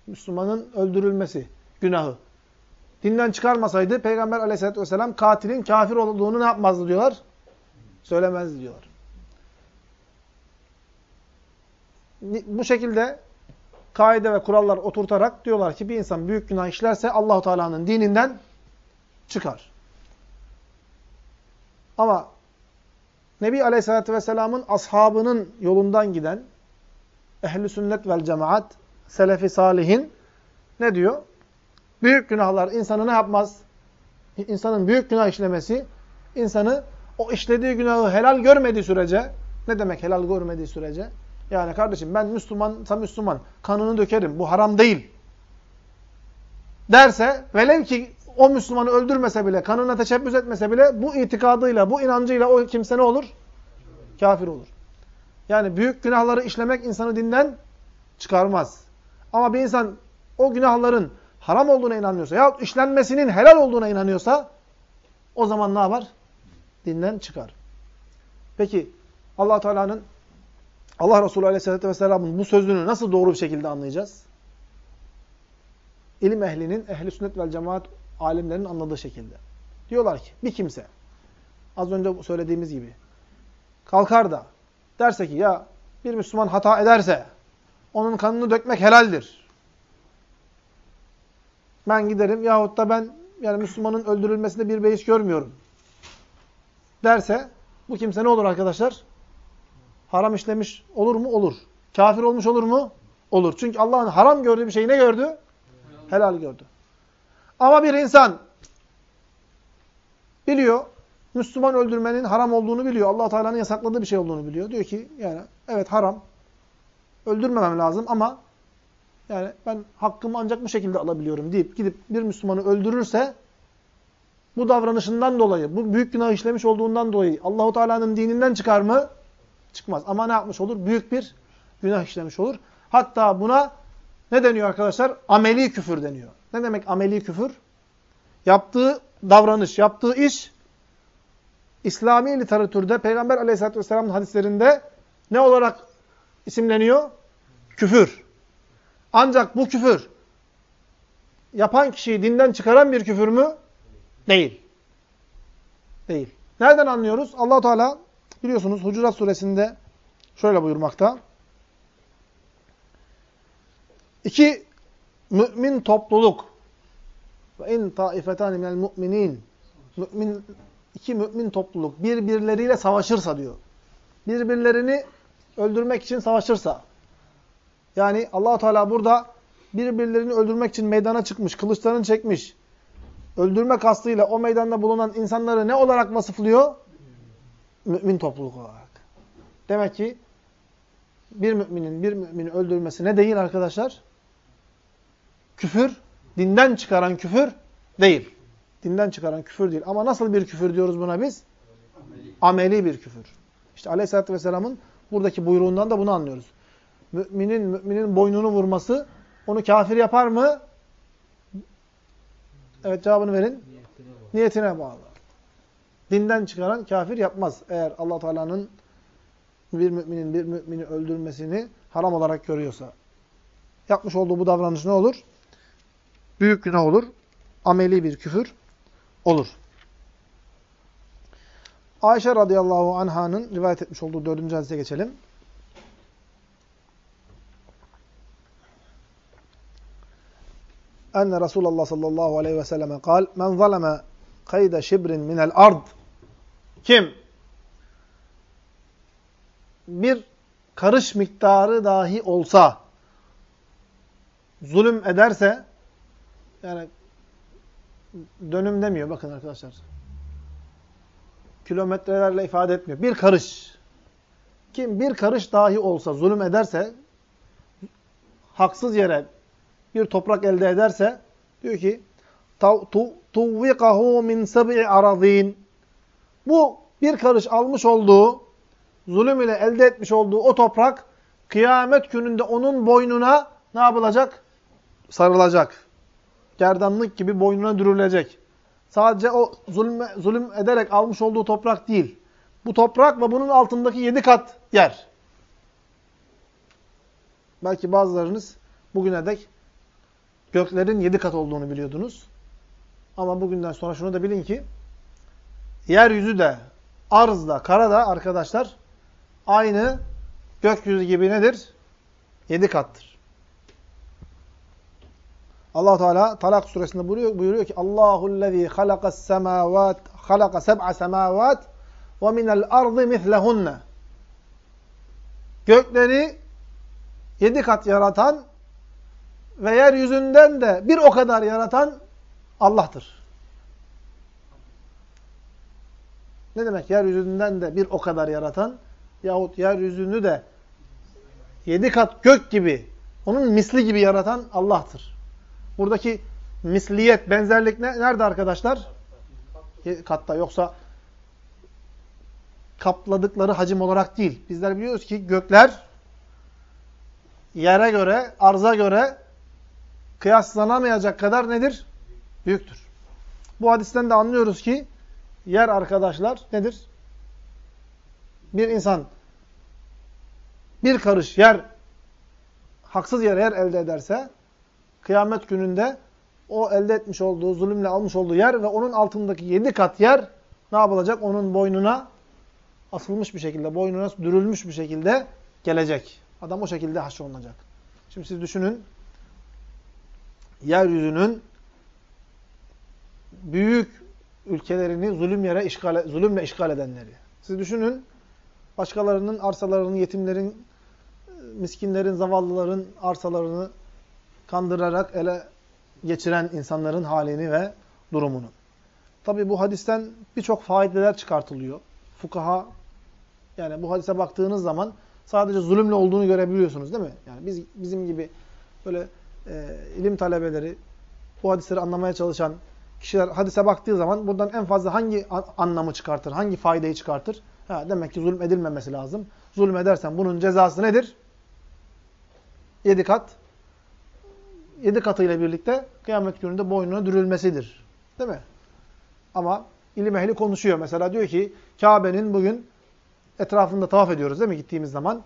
Müslümanın öldürülmesi günahı. Dinden çıkarmasaydı Peygamber aleyhissalatü vesselam katilin kafir olduğunu ne yapmazdı diyorlar? Söylemezdi diyorlar. Bu şekilde kaide ve kurallar oturtarak diyorlar ki bir insan büyük günah işlerse Allahu Teala'nın dininden çıkar. Ama Nebi Aleyhisselatü Vesselam'ın ashabının yolundan giden ehli sünnet vel cemaat, selefi salihin ne diyor? Büyük günahlar insanı ne yapmaz? İnsanın büyük günah işlemesi, insanı o işlediği günahı helal görmediği sürece, ne demek helal görmediği sürece? Yani kardeşim ben Müslümansam Müslüman, kanını dökerim, bu haram değil. Derse, velev ki o Müslümanı öldürmese bile, kanına teşebbüs etmese bile bu itikadıyla, bu inancıyla o kimse ne olur? Kafir olur. Yani büyük günahları işlemek insanı dinden çıkarmaz. Ama bir insan o günahların haram olduğuna inanıyorsa ya işlenmesinin helal olduğuna inanıyorsa o zaman ne yapar? Dinden çıkar. Peki Allah Teala'nın Allah Resulü Aleyhisselatü Vesselam'ın bu sözünü nasıl doğru bir şekilde anlayacağız? İlim ehlinin, ehli sünnet vel cemaat alimlerinin anladığı şekilde. Diyorlar ki bir kimse az önce söylediğimiz gibi kalkar da derse ki ya bir Müslüman hata ederse onun kanını dökmek helaldir. Ben giderim yahut da ben yani Müslümanın öldürülmesinde bir beis görmüyorum. Derse bu kimse ne olur arkadaşlar? Haram işlemiş olur mu? Olur. Kafir olmuş olur mu? Olur. Çünkü Allah'ın haram gördüğü bir şeyi ne gördü? Helal gördü. Ama bir insan biliyor, Müslüman öldürmenin haram olduğunu biliyor. allah Teala'nın yasakladığı bir şey olduğunu biliyor. Diyor ki yani evet haram, öldürmemem lazım ama yani ben hakkımı ancak bu şekilde alabiliyorum deyip gidip bir Müslümanı öldürürse bu davranışından dolayı, bu büyük günah işlemiş olduğundan dolayı Allahu Teala'nın dininden çıkar mı? Çıkmaz. Ama ne yapmış olur? Büyük bir günah işlemiş olur. Hatta buna ne deniyor arkadaşlar? Ameli küfür deniyor. Ne demek ameli küfür? Yaptığı davranış, yaptığı iş İslami literatürde Peygamber Aleyhisselatü vesselamın hadislerinde ne olarak isimleniyor? Küfür. Ancak bu küfür yapan kişiyi dinden çıkaran bir küfür mü? Değil. Değil. Nereden anlıyoruz? allah Teala biliyorsunuz Hucurat suresinde şöyle buyurmakta. İki mümin topluluk ve in taifetan minel mu'minin mümin iki mümin topluluk birbirleriyle savaşırsa diyor. Birbirlerini öldürmek için savaşırsa. Yani Allah Teala burada birbirlerini öldürmek için meydana çıkmış, kılıçlarını çekmiş. Öldürme kastıyla o meydanda bulunan insanları ne olarak vasıflıyor? Mümin topluluk olarak. Demek ki bir müminin bir mümini öldürmesi ne değil arkadaşlar? Küfür, dinden çıkaran küfür değil. Dinden çıkaran küfür değil. Ama nasıl bir küfür diyoruz buna biz? Ameli, Ameli bir küfür. İşte Aleyhisselatü Vesselam'ın buradaki buyruğundan da bunu anlıyoruz. Müminin, müminin boynunu vurması onu kafir yapar mı? Evet cevabını verin. Niyetine bağlı. Niyetine bağlı. Dinden çıkaran kafir yapmaz. Eğer allah Teala'nın bir müminin bir mümini öldürmesini haram olarak görüyorsa. Yapmış olduğu bu davranış ne olur? Büyük günah olur. Ameli bir küfür olur. Ayşe radıyallahu anh'ın rivayet etmiş olduğu dördüncü hadise geçelim. Enne Resulullah sallallahu aleyhi ve selleme kal, men zaleme kayda şibrin minel ard. Kim? Bir karış miktarı dahi olsa zulüm ederse yani dönüm demiyor bakın arkadaşlar. Kilometrelerle ifade etmiyor. Bir karış. Kim bir karış dahi olsa zulüm ederse haksız yere bir toprak elde ederse diyor ki tuvvikahu min sab'i aradin bu bir karış almış olduğu zulüm ile elde etmiş olduğu o toprak kıyamet gününde onun boynuna ne yapılacak? Sarılacak. Gerdanlık gibi boynuna dürülecek. Sadece o zulüm, zulüm ederek almış olduğu toprak değil. Bu toprak ve bunun altındaki yedi kat yer. Belki bazılarınız bugüne dek göklerin yedi kat olduğunu biliyordunuz. Ama bugünden sonra şunu da bilin ki yeryüzü de, arz da, kara da arkadaşlar aynı gökyüzü gibi nedir? Yedi kattır. Allah Teala Talak suresinde buyuruyor, buyuruyor ki Allahu'llezî halakas semâvât halaka seb'a semâvât ve minel ardı mislehunne Gökleri yedi kat yaratan ve yeryüzünden de bir o kadar yaratan Allah'tır. Ne demek yeryüzünden de bir o kadar yaratan yahut yeryüzünü de yedi kat gök gibi, onun misli gibi yaratan Allah'tır. Buradaki misliyet, benzerlik ne? nerede arkadaşlar? Katta. Yoksa kapladıkları hacim olarak değil. Bizler biliyoruz ki gökler yere göre, arza göre kıyaslanamayacak kadar nedir? Büyüktür. Bu hadisten de anlıyoruz ki yer arkadaşlar nedir? Bir insan bir karış yer haksız yere yer elde ederse kıyamet gününde o elde etmiş olduğu, zulümle almış olduğu yer ve onun altındaki yedi kat yer ne yapılacak? Onun boynuna asılmış bir şekilde, boynuna dürülmüş bir şekilde gelecek. Adam o şekilde haşrolunacak. Şimdi siz düşünün, yeryüzünün büyük ülkelerini zulüm yere işgal, zulümle işgal edenleri. Siz düşünün, başkalarının arsalarını, yetimlerin, miskinlerin, zavallıların arsalarını kandırarak ele geçiren insanların halini ve durumunu. Tabi bu hadisten birçok faydeler çıkartılıyor. Fukaha, yani bu hadise baktığınız zaman sadece zulümle olduğunu görebiliyorsunuz değil mi? Yani biz bizim gibi böyle e, ilim talebeleri, bu hadisleri anlamaya çalışan kişiler hadise baktığı zaman buradan en fazla hangi anlamı çıkartır, hangi faydayı çıkartır? Ha, demek ki zulüm edilmemesi lazım. Zulüm edersen bunun cezası nedir? Yedi kat. Yedi katıyla birlikte kıyamet gününde boynuna dürülmesidir. Değil mi? Ama ilim ehli konuşuyor. Mesela diyor ki Kabe'nin bugün etrafında tavaf ediyoruz değil mi gittiğimiz zaman?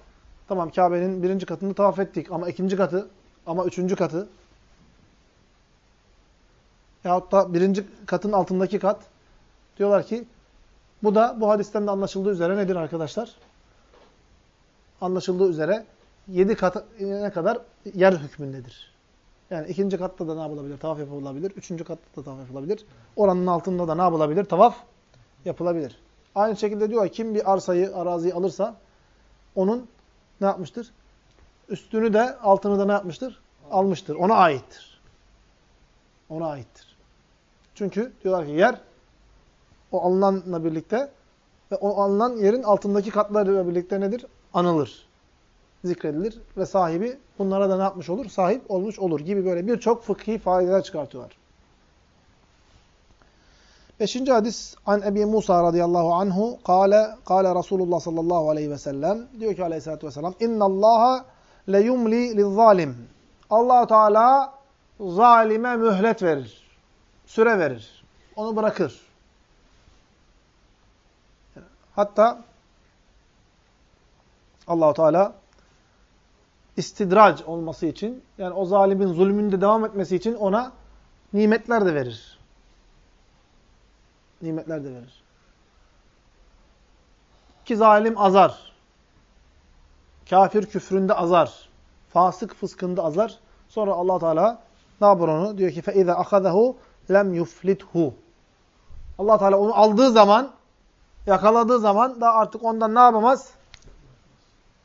Tamam Kabe'nin birinci katını tavaf ettik ama ikinci katı, ama üçüncü katı yahut da birinci katın altındaki kat diyorlar ki bu da bu hadisten de anlaşıldığı üzere nedir arkadaşlar? Anlaşıldığı üzere yedi kat ne kadar yer hükmündedir. Yani ikinci katta da ne yapılabilir? Tavaf yapılabilir. Üçüncü katta da tavaf yapılabilir. Oranın altında da ne yapılabilir? Tavaf yapılabilir. Aynı şekilde diyor kim bir arsayı, araziyi alırsa onun ne yapmıştır? Üstünü de altını da ne yapmıştır? Almıştır. Ona aittir. Ona aittir. Çünkü diyorlar ki yer o alınanla birlikte ve o alınan yerin altındaki katlarıyla birlikte nedir? Anılır. Zikredilir ve sahibi bunlara da ne yapmış olur? Sahip olmuş olur gibi böyle birçok fıkhi faydeler çıkartıyorlar. Beşinci hadis an Ebi Musa radıyallahu anhu kâle kâle Resulullah sallallahu aleyhi ve sellem diyor ki aleyhissalatü vesselam innallaha le yumli lizzalim allah Teala zalime mühlet verir. Süre verir. Onu bırakır. Hatta Allahu Teala istidrac olması için yani o zalimin zulmünde devam etmesi için ona nimetler de verir. Nimetler de verir. Ki zalim azar. Kafir küfründe azar. Fasık fıskında azar. Sonra allah Teala ne yapar onu? Diyor ki فَاِذَا أَخَذَهُ lem yuflithu. allah Teala onu aldığı zaman yakaladığı zaman da artık ondan ne yapamaz?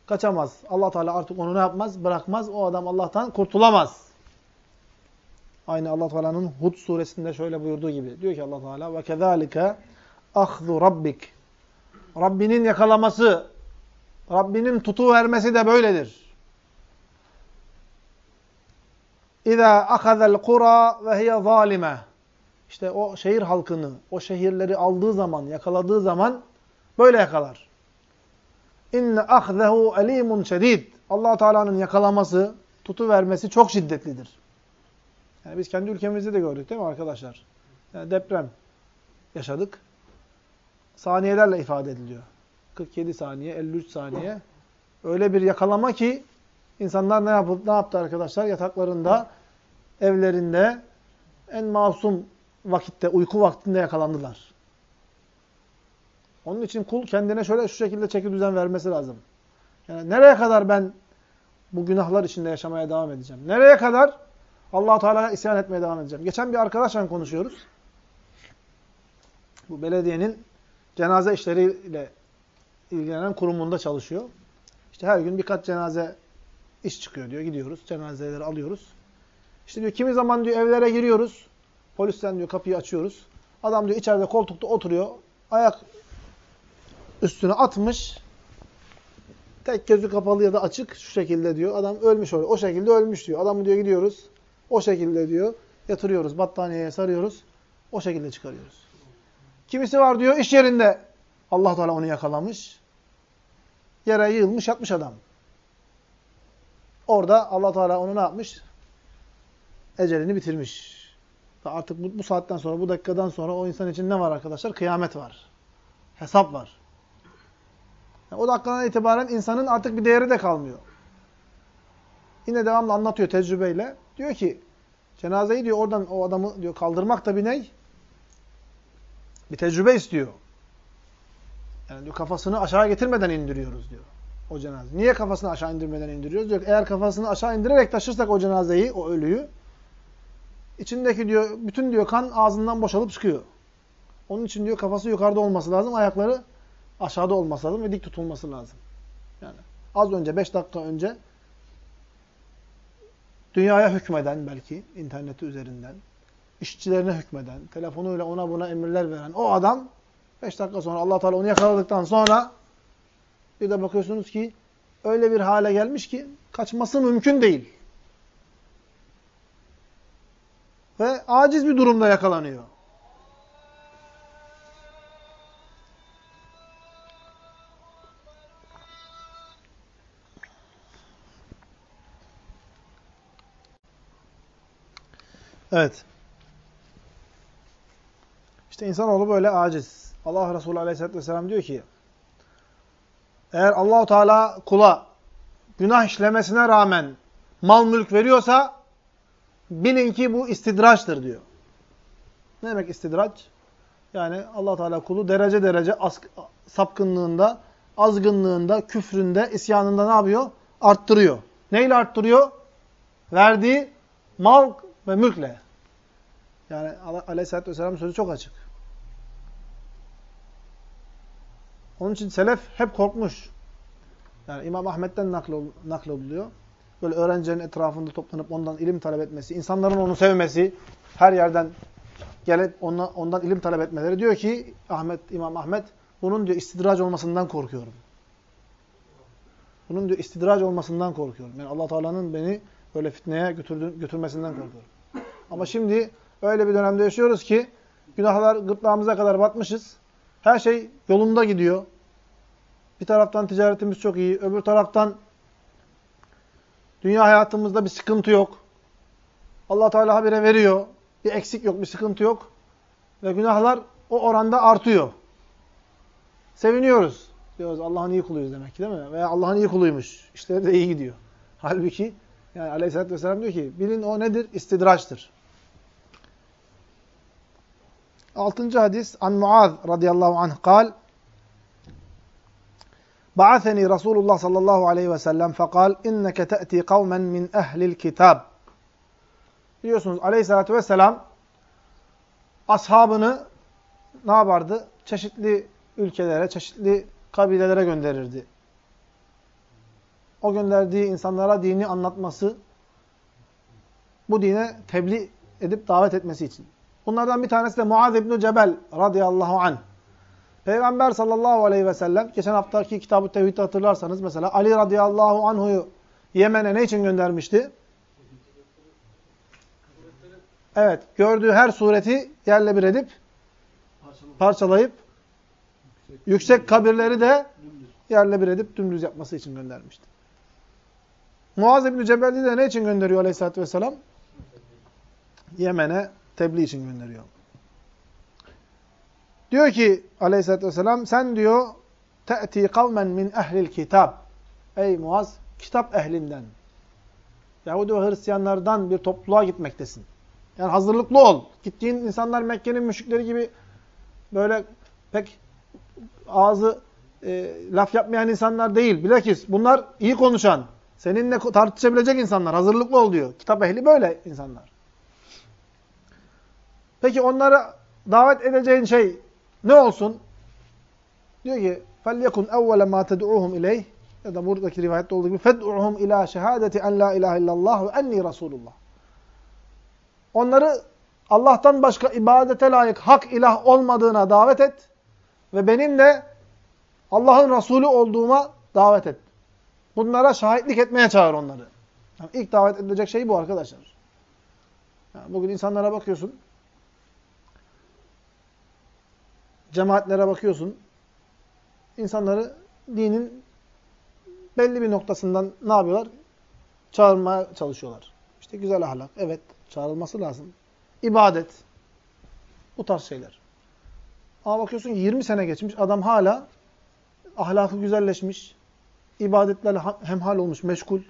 kaçamaz. Allah Teala artık onu ne yapmaz? Bırakmaz. O adam Allah'tan kurtulamaz. Aynı Allah Teala'nın Hud suresinde şöyle buyurduğu gibi. Diyor ki Allah Teala ve kezalike ahzu rabbik. Rabbinin yakalaması, Rabbinin tutu vermesi de böyledir. İza ahazel kura ve hiye zalime. İşte o şehir halkını, o şehirleri aldığı zaman, yakaladığı zaman böyle yakalar. İnne ahzehu alimun şedid. Allah Teala'nın yakalaması, tutu vermesi çok şiddetlidir. Yani biz kendi ülkemizde de gördük değil mi arkadaşlar? Yani deprem yaşadık. Saniyelerle ifade ediliyor. 47 saniye, 53 saniye. Öyle bir yakalama ki insanlar ne yaptı, ne yaptı arkadaşlar? Yataklarında, evlerinde en masum vakitte, uyku vaktinde yakalandılar. Onun için kul kendine şöyle şu şekilde çeki düzen vermesi lazım. Yani nereye kadar ben bu günahlar içinde yaşamaya devam edeceğim? Nereye kadar allah Teala'ya isyan etmeye devam edeceğim? Geçen bir arkadaşla konuşuyoruz. Bu belediyenin cenaze işleriyle ilgilenen kurumunda çalışıyor. İşte her gün birkaç cenaze iş çıkıyor diyor. Gidiyoruz, cenazeleri alıyoruz. İşte diyor kimi zaman diyor evlere giriyoruz. Polisten diyor kapıyı açıyoruz. Adam diyor içeride koltukta oturuyor. Ayak üstüne atmış. Tek gözü kapalı ya da açık şu şekilde diyor. Adam ölmüş öyle. O şekilde ölmüş diyor. Adamı diyor gidiyoruz. O şekilde diyor. Yatırıyoruz. Battaniyeye sarıyoruz. O şekilde çıkarıyoruz. Kimisi var diyor iş yerinde. Allah Teala onu yakalamış. Yere yığılmış yatmış adam. Orada Allah Teala onu ne yapmış? Ecelini bitirmiş. Artık bu, bu saatten sonra, bu dakikadan sonra o insan için ne var arkadaşlar? Kıyamet var. Hesap var. Yani o dakikadan itibaren insanın artık bir değeri de kalmıyor. Yine devamlı anlatıyor tecrübeyle. Diyor ki cenazeyi diyor oradan o adamı diyor kaldırmak da bir ney? Bir tecrübe istiyor. Yani diyor kafasını aşağı getirmeden indiriyoruz diyor o cenaze. Niye kafasını aşağı indirmeden indiriyoruz? Diyor eğer kafasını aşağı indirerek taşırsak o cenazeyi, o ölüyü içindeki diyor bütün diyor kan ağzından boşalıp çıkıyor. Onun için diyor kafası yukarıda olması lazım, ayakları aşağıda olması lazım ve dik tutulması lazım. Yani az önce 5 dakika önce dünyaya hükmeden belki interneti üzerinden, işçilerine hükmeden, telefonuyla ona buna emirler veren o adam 5 dakika sonra Allah Teala onu yakaladıktan sonra bir de bakıyorsunuz ki öyle bir hale gelmiş ki kaçması mümkün değil. Ve aciz bir durumda yakalanıyor. Evet. İşte insanoğlu böyle aciz. Allah Resulü Aleyhisselatü Vesselam diyor ki eğer Allahu Teala kula günah işlemesine rağmen mal mülk veriyorsa bilin ki bu istidraçtır diyor. Ne demek istidraç? Yani Allah Teala kulu derece derece sapkınlığında, azgınlığında, küfründe, isyanında ne yapıyor? Arttırıyor. Neyle arttırıyor? Verdiği mal ve mülkle. Yani Aleyhisselatü Vesselam sözü çok açık. Onun için selef hep korkmuş. Yani İmam Ahmet'ten naklediliyor. Böyle öğrencilerin etrafında toplanıp ondan ilim talep etmesi, insanların onu sevmesi, her yerden gelip ondan, ondan ilim talep etmeleri. Diyor ki Ahmet, İmam Ahmet, bunun diyor istidraç olmasından korkuyorum. Bunun diyor istidraç olmasından korkuyorum. Yani Allah Teala'nın beni böyle fitneye götürdü, götürmesinden korkuyorum. Ama şimdi öyle bir dönemde yaşıyoruz ki günahlar gırtlağımıza kadar batmışız. Her şey yolunda gidiyor. Bir taraftan ticaretimiz çok iyi, öbür taraftan dünya hayatımızda bir sıkıntı yok. Allah Teala habire veriyor. Bir eksik yok, bir sıkıntı yok. Ve günahlar o oranda artıyor. Seviniyoruz. Diyoruz Allah'ın iyi kuluyuz demek ki değil mi? Veya Allah'ın iyi kuluymuş. İşleri de iyi gidiyor. Halbuki yani Aleyhisselatü Vesselam diyor ki bilin o nedir? İstidraçtır. Altıncı hadis an Muaz radıyallahu anh kal Ba'atheni Resulullah sallallahu aleyhi ve sellem fekal inneke te'ti kavmen min ehlil kitab. Biliyorsunuz aleyhissalatü vesselam ashabını ne yapardı? Çeşitli ülkelere, çeşitli kabilelere gönderirdi. O gönderdiği insanlara dini anlatması, bu dine tebliğ edip davet etmesi için. Bunlardan bir tanesi de Muaz İbni Cebel radıyallahu anh. Peygamber sallallahu aleyhi ve sellem, geçen haftaki kitab-ı tevhidde hatırlarsanız mesela Ali radıyallahu anhu'yu Yemen'e ne için göndermişti? Evet, gördüğü her sureti yerle bir edip, parçalayıp, yüksek kabirleri de yerle bir edip dümdüz yapması için göndermişti. Muaz İbni Cebel'i de ne için gönderiyor aleyhissalatü vesselam? Yemen'e tebliğ için gönderiyor. Diyor ki aleyhissalatü vesselam, sen diyor, te'ti kavmen min ehlil kitab. Ey Muaz, kitap ehlinden. Yahudi ve Hristiyanlardan bir topluluğa gitmektesin. Yani hazırlıklı ol. Gittiğin insanlar Mekke'nin müşrikleri gibi böyle pek ağzı e, laf yapmayan insanlar değil. Bilakis bunlar iyi konuşan, seninle tartışabilecek insanlar. Hazırlıklı ol diyor. Kitap ehli böyle insanlar. Peki onlara davet edeceğin şey ne olsun? Diyor ki فَلْيَكُنْ اَوَّلَ مَا تَدْعُوهُمْ اِلَيْهِ Ya da buradaki rivayette olduğu gibi فَدْعُوهُمْ اِلَى شَهَادَةِ اَنْ لَا اِلَٰهِ اِلَّا اللّٰهُ اَنِّي رَسُولُ اللّٰهِ Onları Allah'tan başka ibadete layık hak ilah olmadığına davet et ve benim de Allah'ın Resulü olduğuma davet et. Bunlara şahitlik etmeye çağır onları. Yani ilk davet edilecek şey bu arkadaşlar. Yani bugün insanlara bakıyorsun, cemaatlere bakıyorsun, insanları dinin belli bir noktasından ne yapıyorlar? Çağırmaya çalışıyorlar. İşte güzel ahlak, evet çağrılması lazım. İbadet, bu tarz şeyler. Ama bakıyorsun 20 sene geçmiş, adam hala ahlakı güzelleşmiş, ibadetlerle hemhal olmuş, meşgul.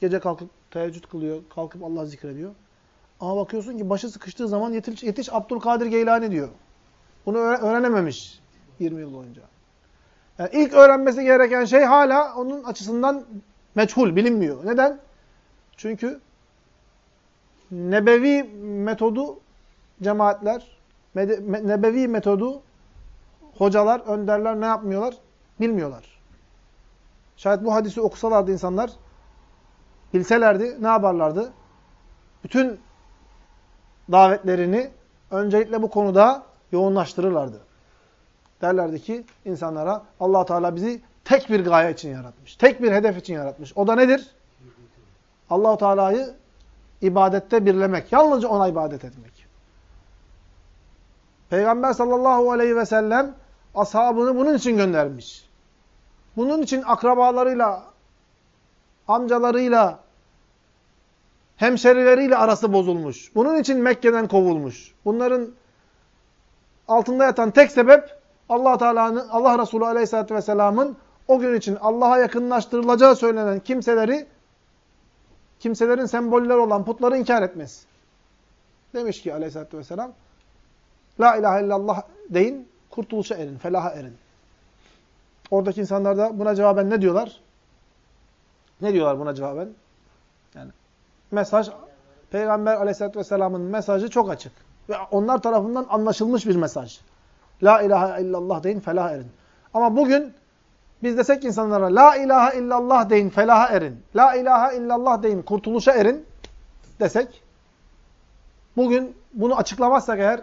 Gece kalkıp teheccüd kılıyor, kalkıp Allah zikrediyor. Ama bakıyorsun ki başı sıkıştığı zaman yetiş, yetiş Abdülkadir Geylani diyor. Bunu öğrenememiş 20 yıl boyunca. Yani ilk öğrenmesi gereken şey hala onun açısından meçhul, bilinmiyor. Neden? Çünkü nebevi metodu cemaatler, nebevi metodu hocalar, önderler ne yapmıyorlar? Bilmiyorlar. Şayet bu hadisi okusalardı insanlar, bilselerdi ne yaparlardı? Bütün davetlerini öncelikle bu konuda yoğunlaştırırlardı. Derlerdi ki insanlara allah Teala bizi tek bir gaye için yaratmış. Tek bir hedef için yaratmış. O da nedir? allah Teala'yı ibadette birlemek. Yalnızca ona ibadet etmek. Peygamber sallallahu aleyhi ve sellem ashabını bunun için göndermiş. Bunun için akrabalarıyla, amcalarıyla, hemşerileriyle arası bozulmuş. Bunun için Mekke'den kovulmuş. Bunların altında yatan tek sebep Allah Teala'nın Allah Resulü Aleyhisselatü Vesselam'ın o gün için Allah'a yakınlaştırılacağı söylenen kimseleri kimselerin sembolleri olan putları inkar etmez. Demiş ki Aleyhisselatü Vesselam La ilahe illallah deyin, kurtuluşa erin, felaha erin. Oradaki insanlar da buna cevaben ne diyorlar? Ne diyorlar buna cevaben? Yani mesaj, Peygamber aleyhissalatü vesselamın mesajı çok açık. Ve onlar tarafından anlaşılmış bir mesaj. La ilahe illallah deyin, felah erin. Ama bugün biz desek insanlara la ilahe illallah deyin, felaha erin. La ilahe illallah deyin, kurtuluşa erin desek, bugün bunu açıklamazsak eğer,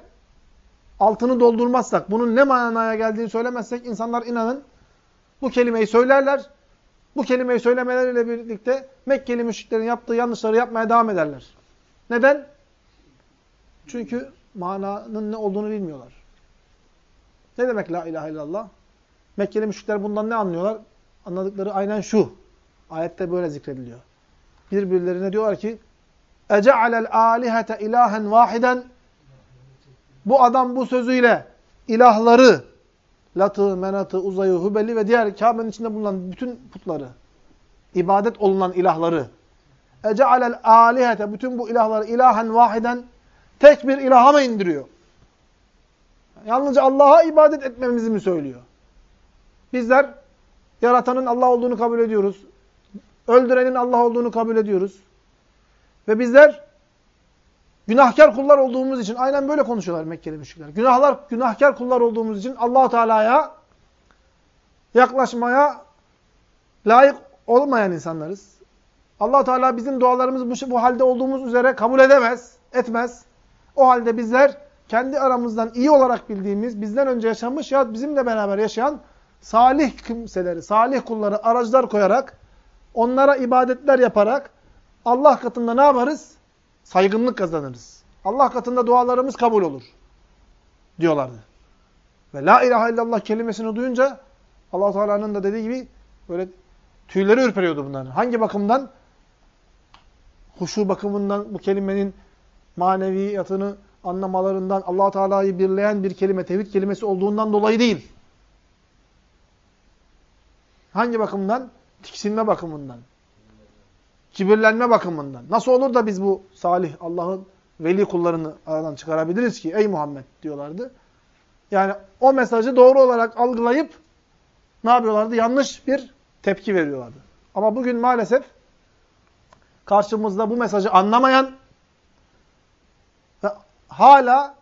altını doldurmazsak, bunun ne manaya geldiğini söylemezsek, insanlar inanın bu kelimeyi söylerler. Bu kelimeyi söylemeleriyle birlikte Mekkeli müşriklerin yaptığı yanlışları yapmaya devam ederler. Neden? Çünkü mananın ne olduğunu bilmiyorlar. Ne demek la ilahe illallah? Mekkeli müşrikler bundan ne anlıyorlar? Anladıkları aynen şu. Ayette böyle zikrediliyor. Birbirlerine diyorlar ki اَجَعَلَ الْآلِهَةَ ilahen vahiden Bu adam bu sözüyle ilahları Latı, Menatı, Uzay'ı, Hübel'i ve diğer Kabe'nin içinde bulunan bütün putları, ibadet olunan ilahları, ece'alel alihete, bütün bu ilahları ilahen vahiden tek bir ilaha mı indiriyor? Yalnızca Allah'a ibadet etmemizi mi söylüyor? Bizler yaratanın Allah olduğunu kabul ediyoruz. Öldürenin Allah olduğunu kabul ediyoruz. Ve bizler Günahkar kullar olduğumuz için aynen böyle konuşuyorlar Mekkeli müşrikler. Günahlar, günahkar kullar olduğumuz için allah Teala'ya yaklaşmaya layık olmayan insanlarız. allah Teala bizim dualarımızı bu, bu halde olduğumuz üzere kabul edemez, etmez. O halde bizler kendi aramızdan iyi olarak bildiğimiz, bizden önce yaşamış ya bizimle beraber yaşayan salih kimseleri, salih kulları aracılar koyarak, onlara ibadetler yaparak Allah katında ne yaparız? saygınlık kazanırız. Allah katında dualarımız kabul olur diyorlardı. Ve la ilahe illallah kelimesini duyunca allah Teala'nın da dediği gibi böyle tüyleri ürperiyordu bunların. Hangi bakımdan? Huşu bakımından bu kelimenin maneviyatını anlamalarından allah Teala'yı birleyen bir kelime, tevhid kelimesi olduğundan dolayı değil. Hangi bakımdan? Tiksinme bakımından. Kibirlenme bakımından. Nasıl olur da biz bu salih Allah'ın veli kullarını aradan çıkarabiliriz ki? Ey Muhammed diyorlardı. Yani o mesajı doğru olarak algılayıp ne yapıyorlardı? Yanlış bir tepki veriyorlardı. Ama bugün maalesef karşımızda bu mesajı anlamayan hala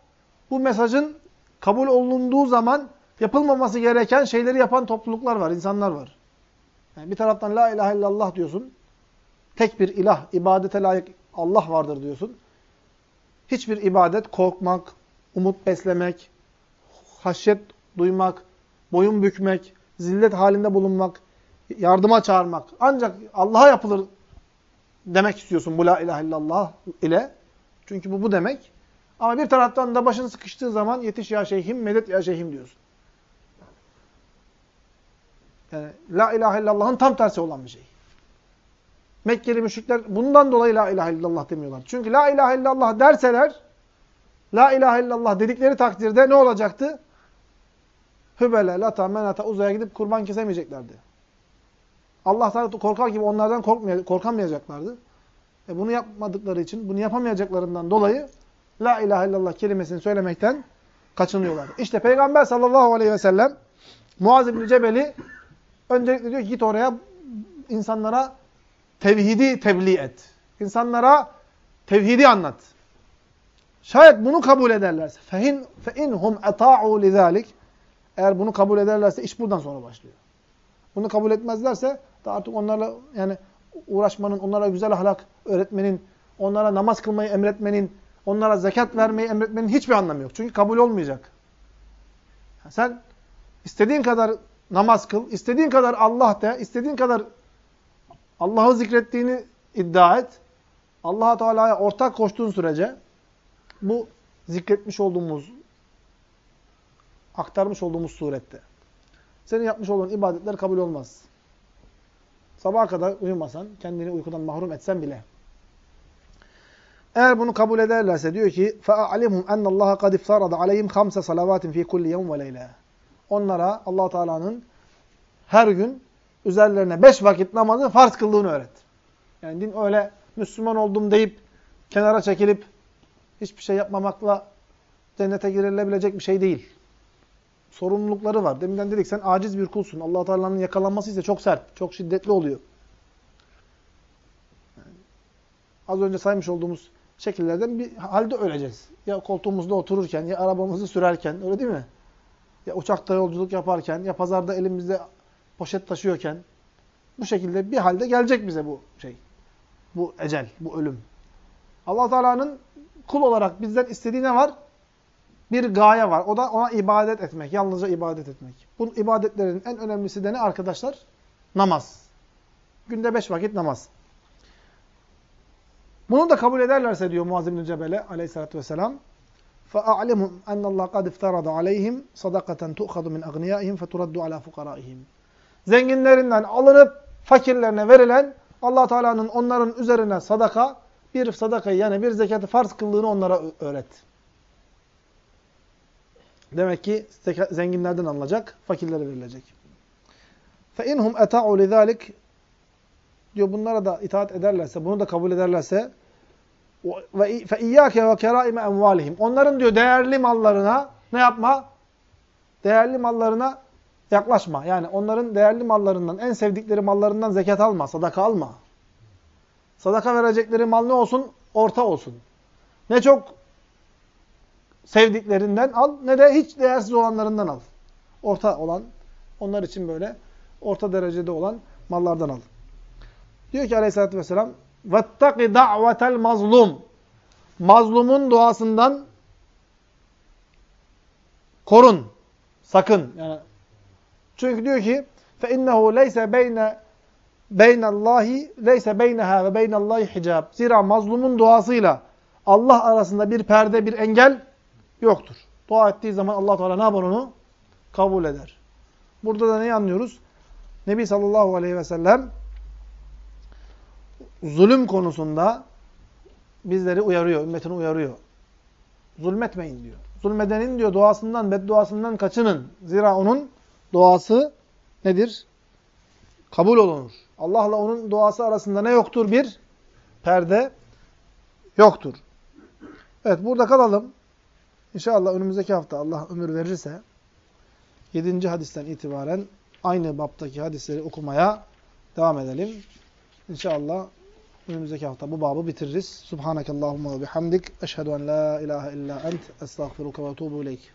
bu mesajın kabul olunduğu zaman yapılmaması gereken şeyleri yapan topluluklar var, insanlar var. Yani bir taraftan la ilahe illallah diyorsun. Tek bir ilah, ibadete layık Allah vardır diyorsun. Hiçbir ibadet korkmak, umut beslemek, haşyet duymak, boyun bükmek, zillet halinde bulunmak, yardıma çağırmak. Ancak Allah'a yapılır demek istiyorsun bu la ilahe illallah ile. Çünkü bu bu demek. Ama bir taraftan da başın sıkıştığı zaman yetiş ya şeyhim, medet ya şeyhim diyorsun. Yani la ilahe illallah'ın tam tersi olan bir şey. Mekkeli müşrikler bundan dolayı la ilahe illallah demiyorlar. Çünkü la ilahe illallah derseler, la ilahe illallah dedikleri takdirde ne olacaktı? Hübele, lata, menata, uzaya gidip kurban kesemeyeceklerdi. Allah'tan korkar gibi onlardan korkamayacaklardı. E bunu yapmadıkları için, bunu yapamayacaklarından dolayı La ilahe illallah kelimesini söylemekten kaçınıyorlar. İşte Peygamber sallallahu aleyhi ve sellem Muaz İbni Cebel'i öncelikle diyor ki git oraya insanlara tevhidi tebliğ et. İnsanlara tevhidi anlat. Şayet bunu kabul ederlerse fehin feinhum ata'u lizalik eğer bunu kabul ederlerse iş buradan sonra başlıyor. Bunu kabul etmezlerse da artık onlarla yani uğraşmanın, onlara güzel ahlak öğretmenin, onlara namaz kılmayı emretmenin, onlara zekat vermeyi emretmenin hiçbir anlamı yok. Çünkü kabul olmayacak. Sen istediğin kadar namaz kıl, istediğin kadar Allah de, istediğin kadar Allah'ı zikrettiğini iddia et. Allah Teala'ya ortak koştuğun sürece bu zikretmiş olduğumuz aktarmış olduğumuz surette senin yapmış olduğun ibadetler kabul olmaz. Sabaha kadar uyumasan, kendini uykudan mahrum etsen bile. Eğer bunu kabul ederlerse diyor ki فَاَعْلِمْهُمْ اَنَّ اللّٰهَ قَدْ اِفْتَرَضَ عَلَيْهِمْ خَمْسَ صَلَوَاتٍ ف۪ي كُلِّ يَوْمٍ وَلَيْلَةٍ Onlara allah Teala'nın her gün üzerlerine beş vakit namazı farz kıldığını öğret. Yani din öyle Müslüman oldum deyip kenara çekilip hiçbir şey yapmamakla cennete girilebilecek bir şey değil. Sorumlulukları var. Deminden dedik sen aciz bir kulsun. allah Teala'nın yakalanması ise çok sert, çok şiddetli oluyor. Yani az önce saymış olduğumuz şekillerden bir halde öleceğiz. Ya koltuğumuzda otururken, ya arabamızı sürerken, öyle değil mi? Ya uçakta yolculuk yaparken, ya pazarda elimizde poşet taşıyorken, bu şekilde bir halde gelecek bize bu şey. Bu ecel, bu ölüm. allah Teala'nın kul olarak bizden istediği ne var? Bir gaye var. O da ona ibadet etmek. Yalnızca ibadet etmek. Bu ibadetlerin en önemlisi de ne arkadaşlar? Namaz. Günde beş vakit namaz. Bunu da kabul ederlerse diyor Muaz bin Cebel'e aleyhissalatü vesselam فَاَعْلِمُمْ اَنَّ اللّٰهَ قَدْ اِفْتَرَضَ عَلَيْهِمْ صَدَقَةً تُؤْخَذُ مِنْ اَغْنِيَائِهِمْ فَتُرَدُّ عَلَى فُقَرَائِهِمْ Zenginlerinden alınıp fakirlerine verilen allah Teala'nın onların üzerine sadaka, bir sadakayı yani bir zekatı farz kıldığını onlara öğret. Demek ki zenginlerden alınacak, fakirlere verilecek. فَاِنْهُمْ اَتَعُوا لِذَٰلِكَ diyor bunlara da itaat ederlerse, bunu da kabul ederlerse فَاِيَّاكَ وَكَرَائِمَ اَمْوَالِهِمْ Onların diyor değerli mallarına ne yapma? Değerli mallarına yaklaşma. Yani onların değerli mallarından, en sevdikleri mallarından zekat alma, sadaka alma. Sadaka verecekleri mal ne olsun? Orta olsun. Ne çok sevdiklerinden al ne de hiç değersiz olanlarından al. Orta olan, onlar için böyle orta derecede olan mallardan al. Diyor ki aleyhissalatü vesselam وَاتَّقِ دَعْوَةَ الْمَظْلُومِ Mazlumun duasından korun. Sakın. Yani çünkü diyor ki فَاِنَّهُ لَيْسَ بَيْنَ بَيْنَ اللّٰهِ لَيْسَ بَيْنَهَا وَبَيْنَ اللّٰهِ حِجَابٍ Zira mazlumun duasıyla Allah arasında bir perde, bir engel yoktur. Dua ettiği zaman Allah Teala ne yapar onu? Kabul eder. Burada da neyi anlıyoruz? Nebi sallallahu aleyhi ve sellem zulüm konusunda bizleri uyarıyor, ümmetini uyarıyor. Zulmetmeyin diyor. Zulmedenin diyor duasından, bedduasından kaçının. Zira onun duası nedir? Kabul olunur. Allah'la onun duası arasında ne yoktur? Bir perde yoktur. Evet burada kalalım. İnşallah önümüzdeki hafta Allah ömür verirse 7. hadisten itibaren aynı baptaki hadisleri okumaya devam edelim. İnşallah önümüzdeki hafta bu babı bitiririz. Subhanakallahumma ve bihamdik. Eşhedü en la ilahe illa ent. Estağfiruka ve etubu ileyk.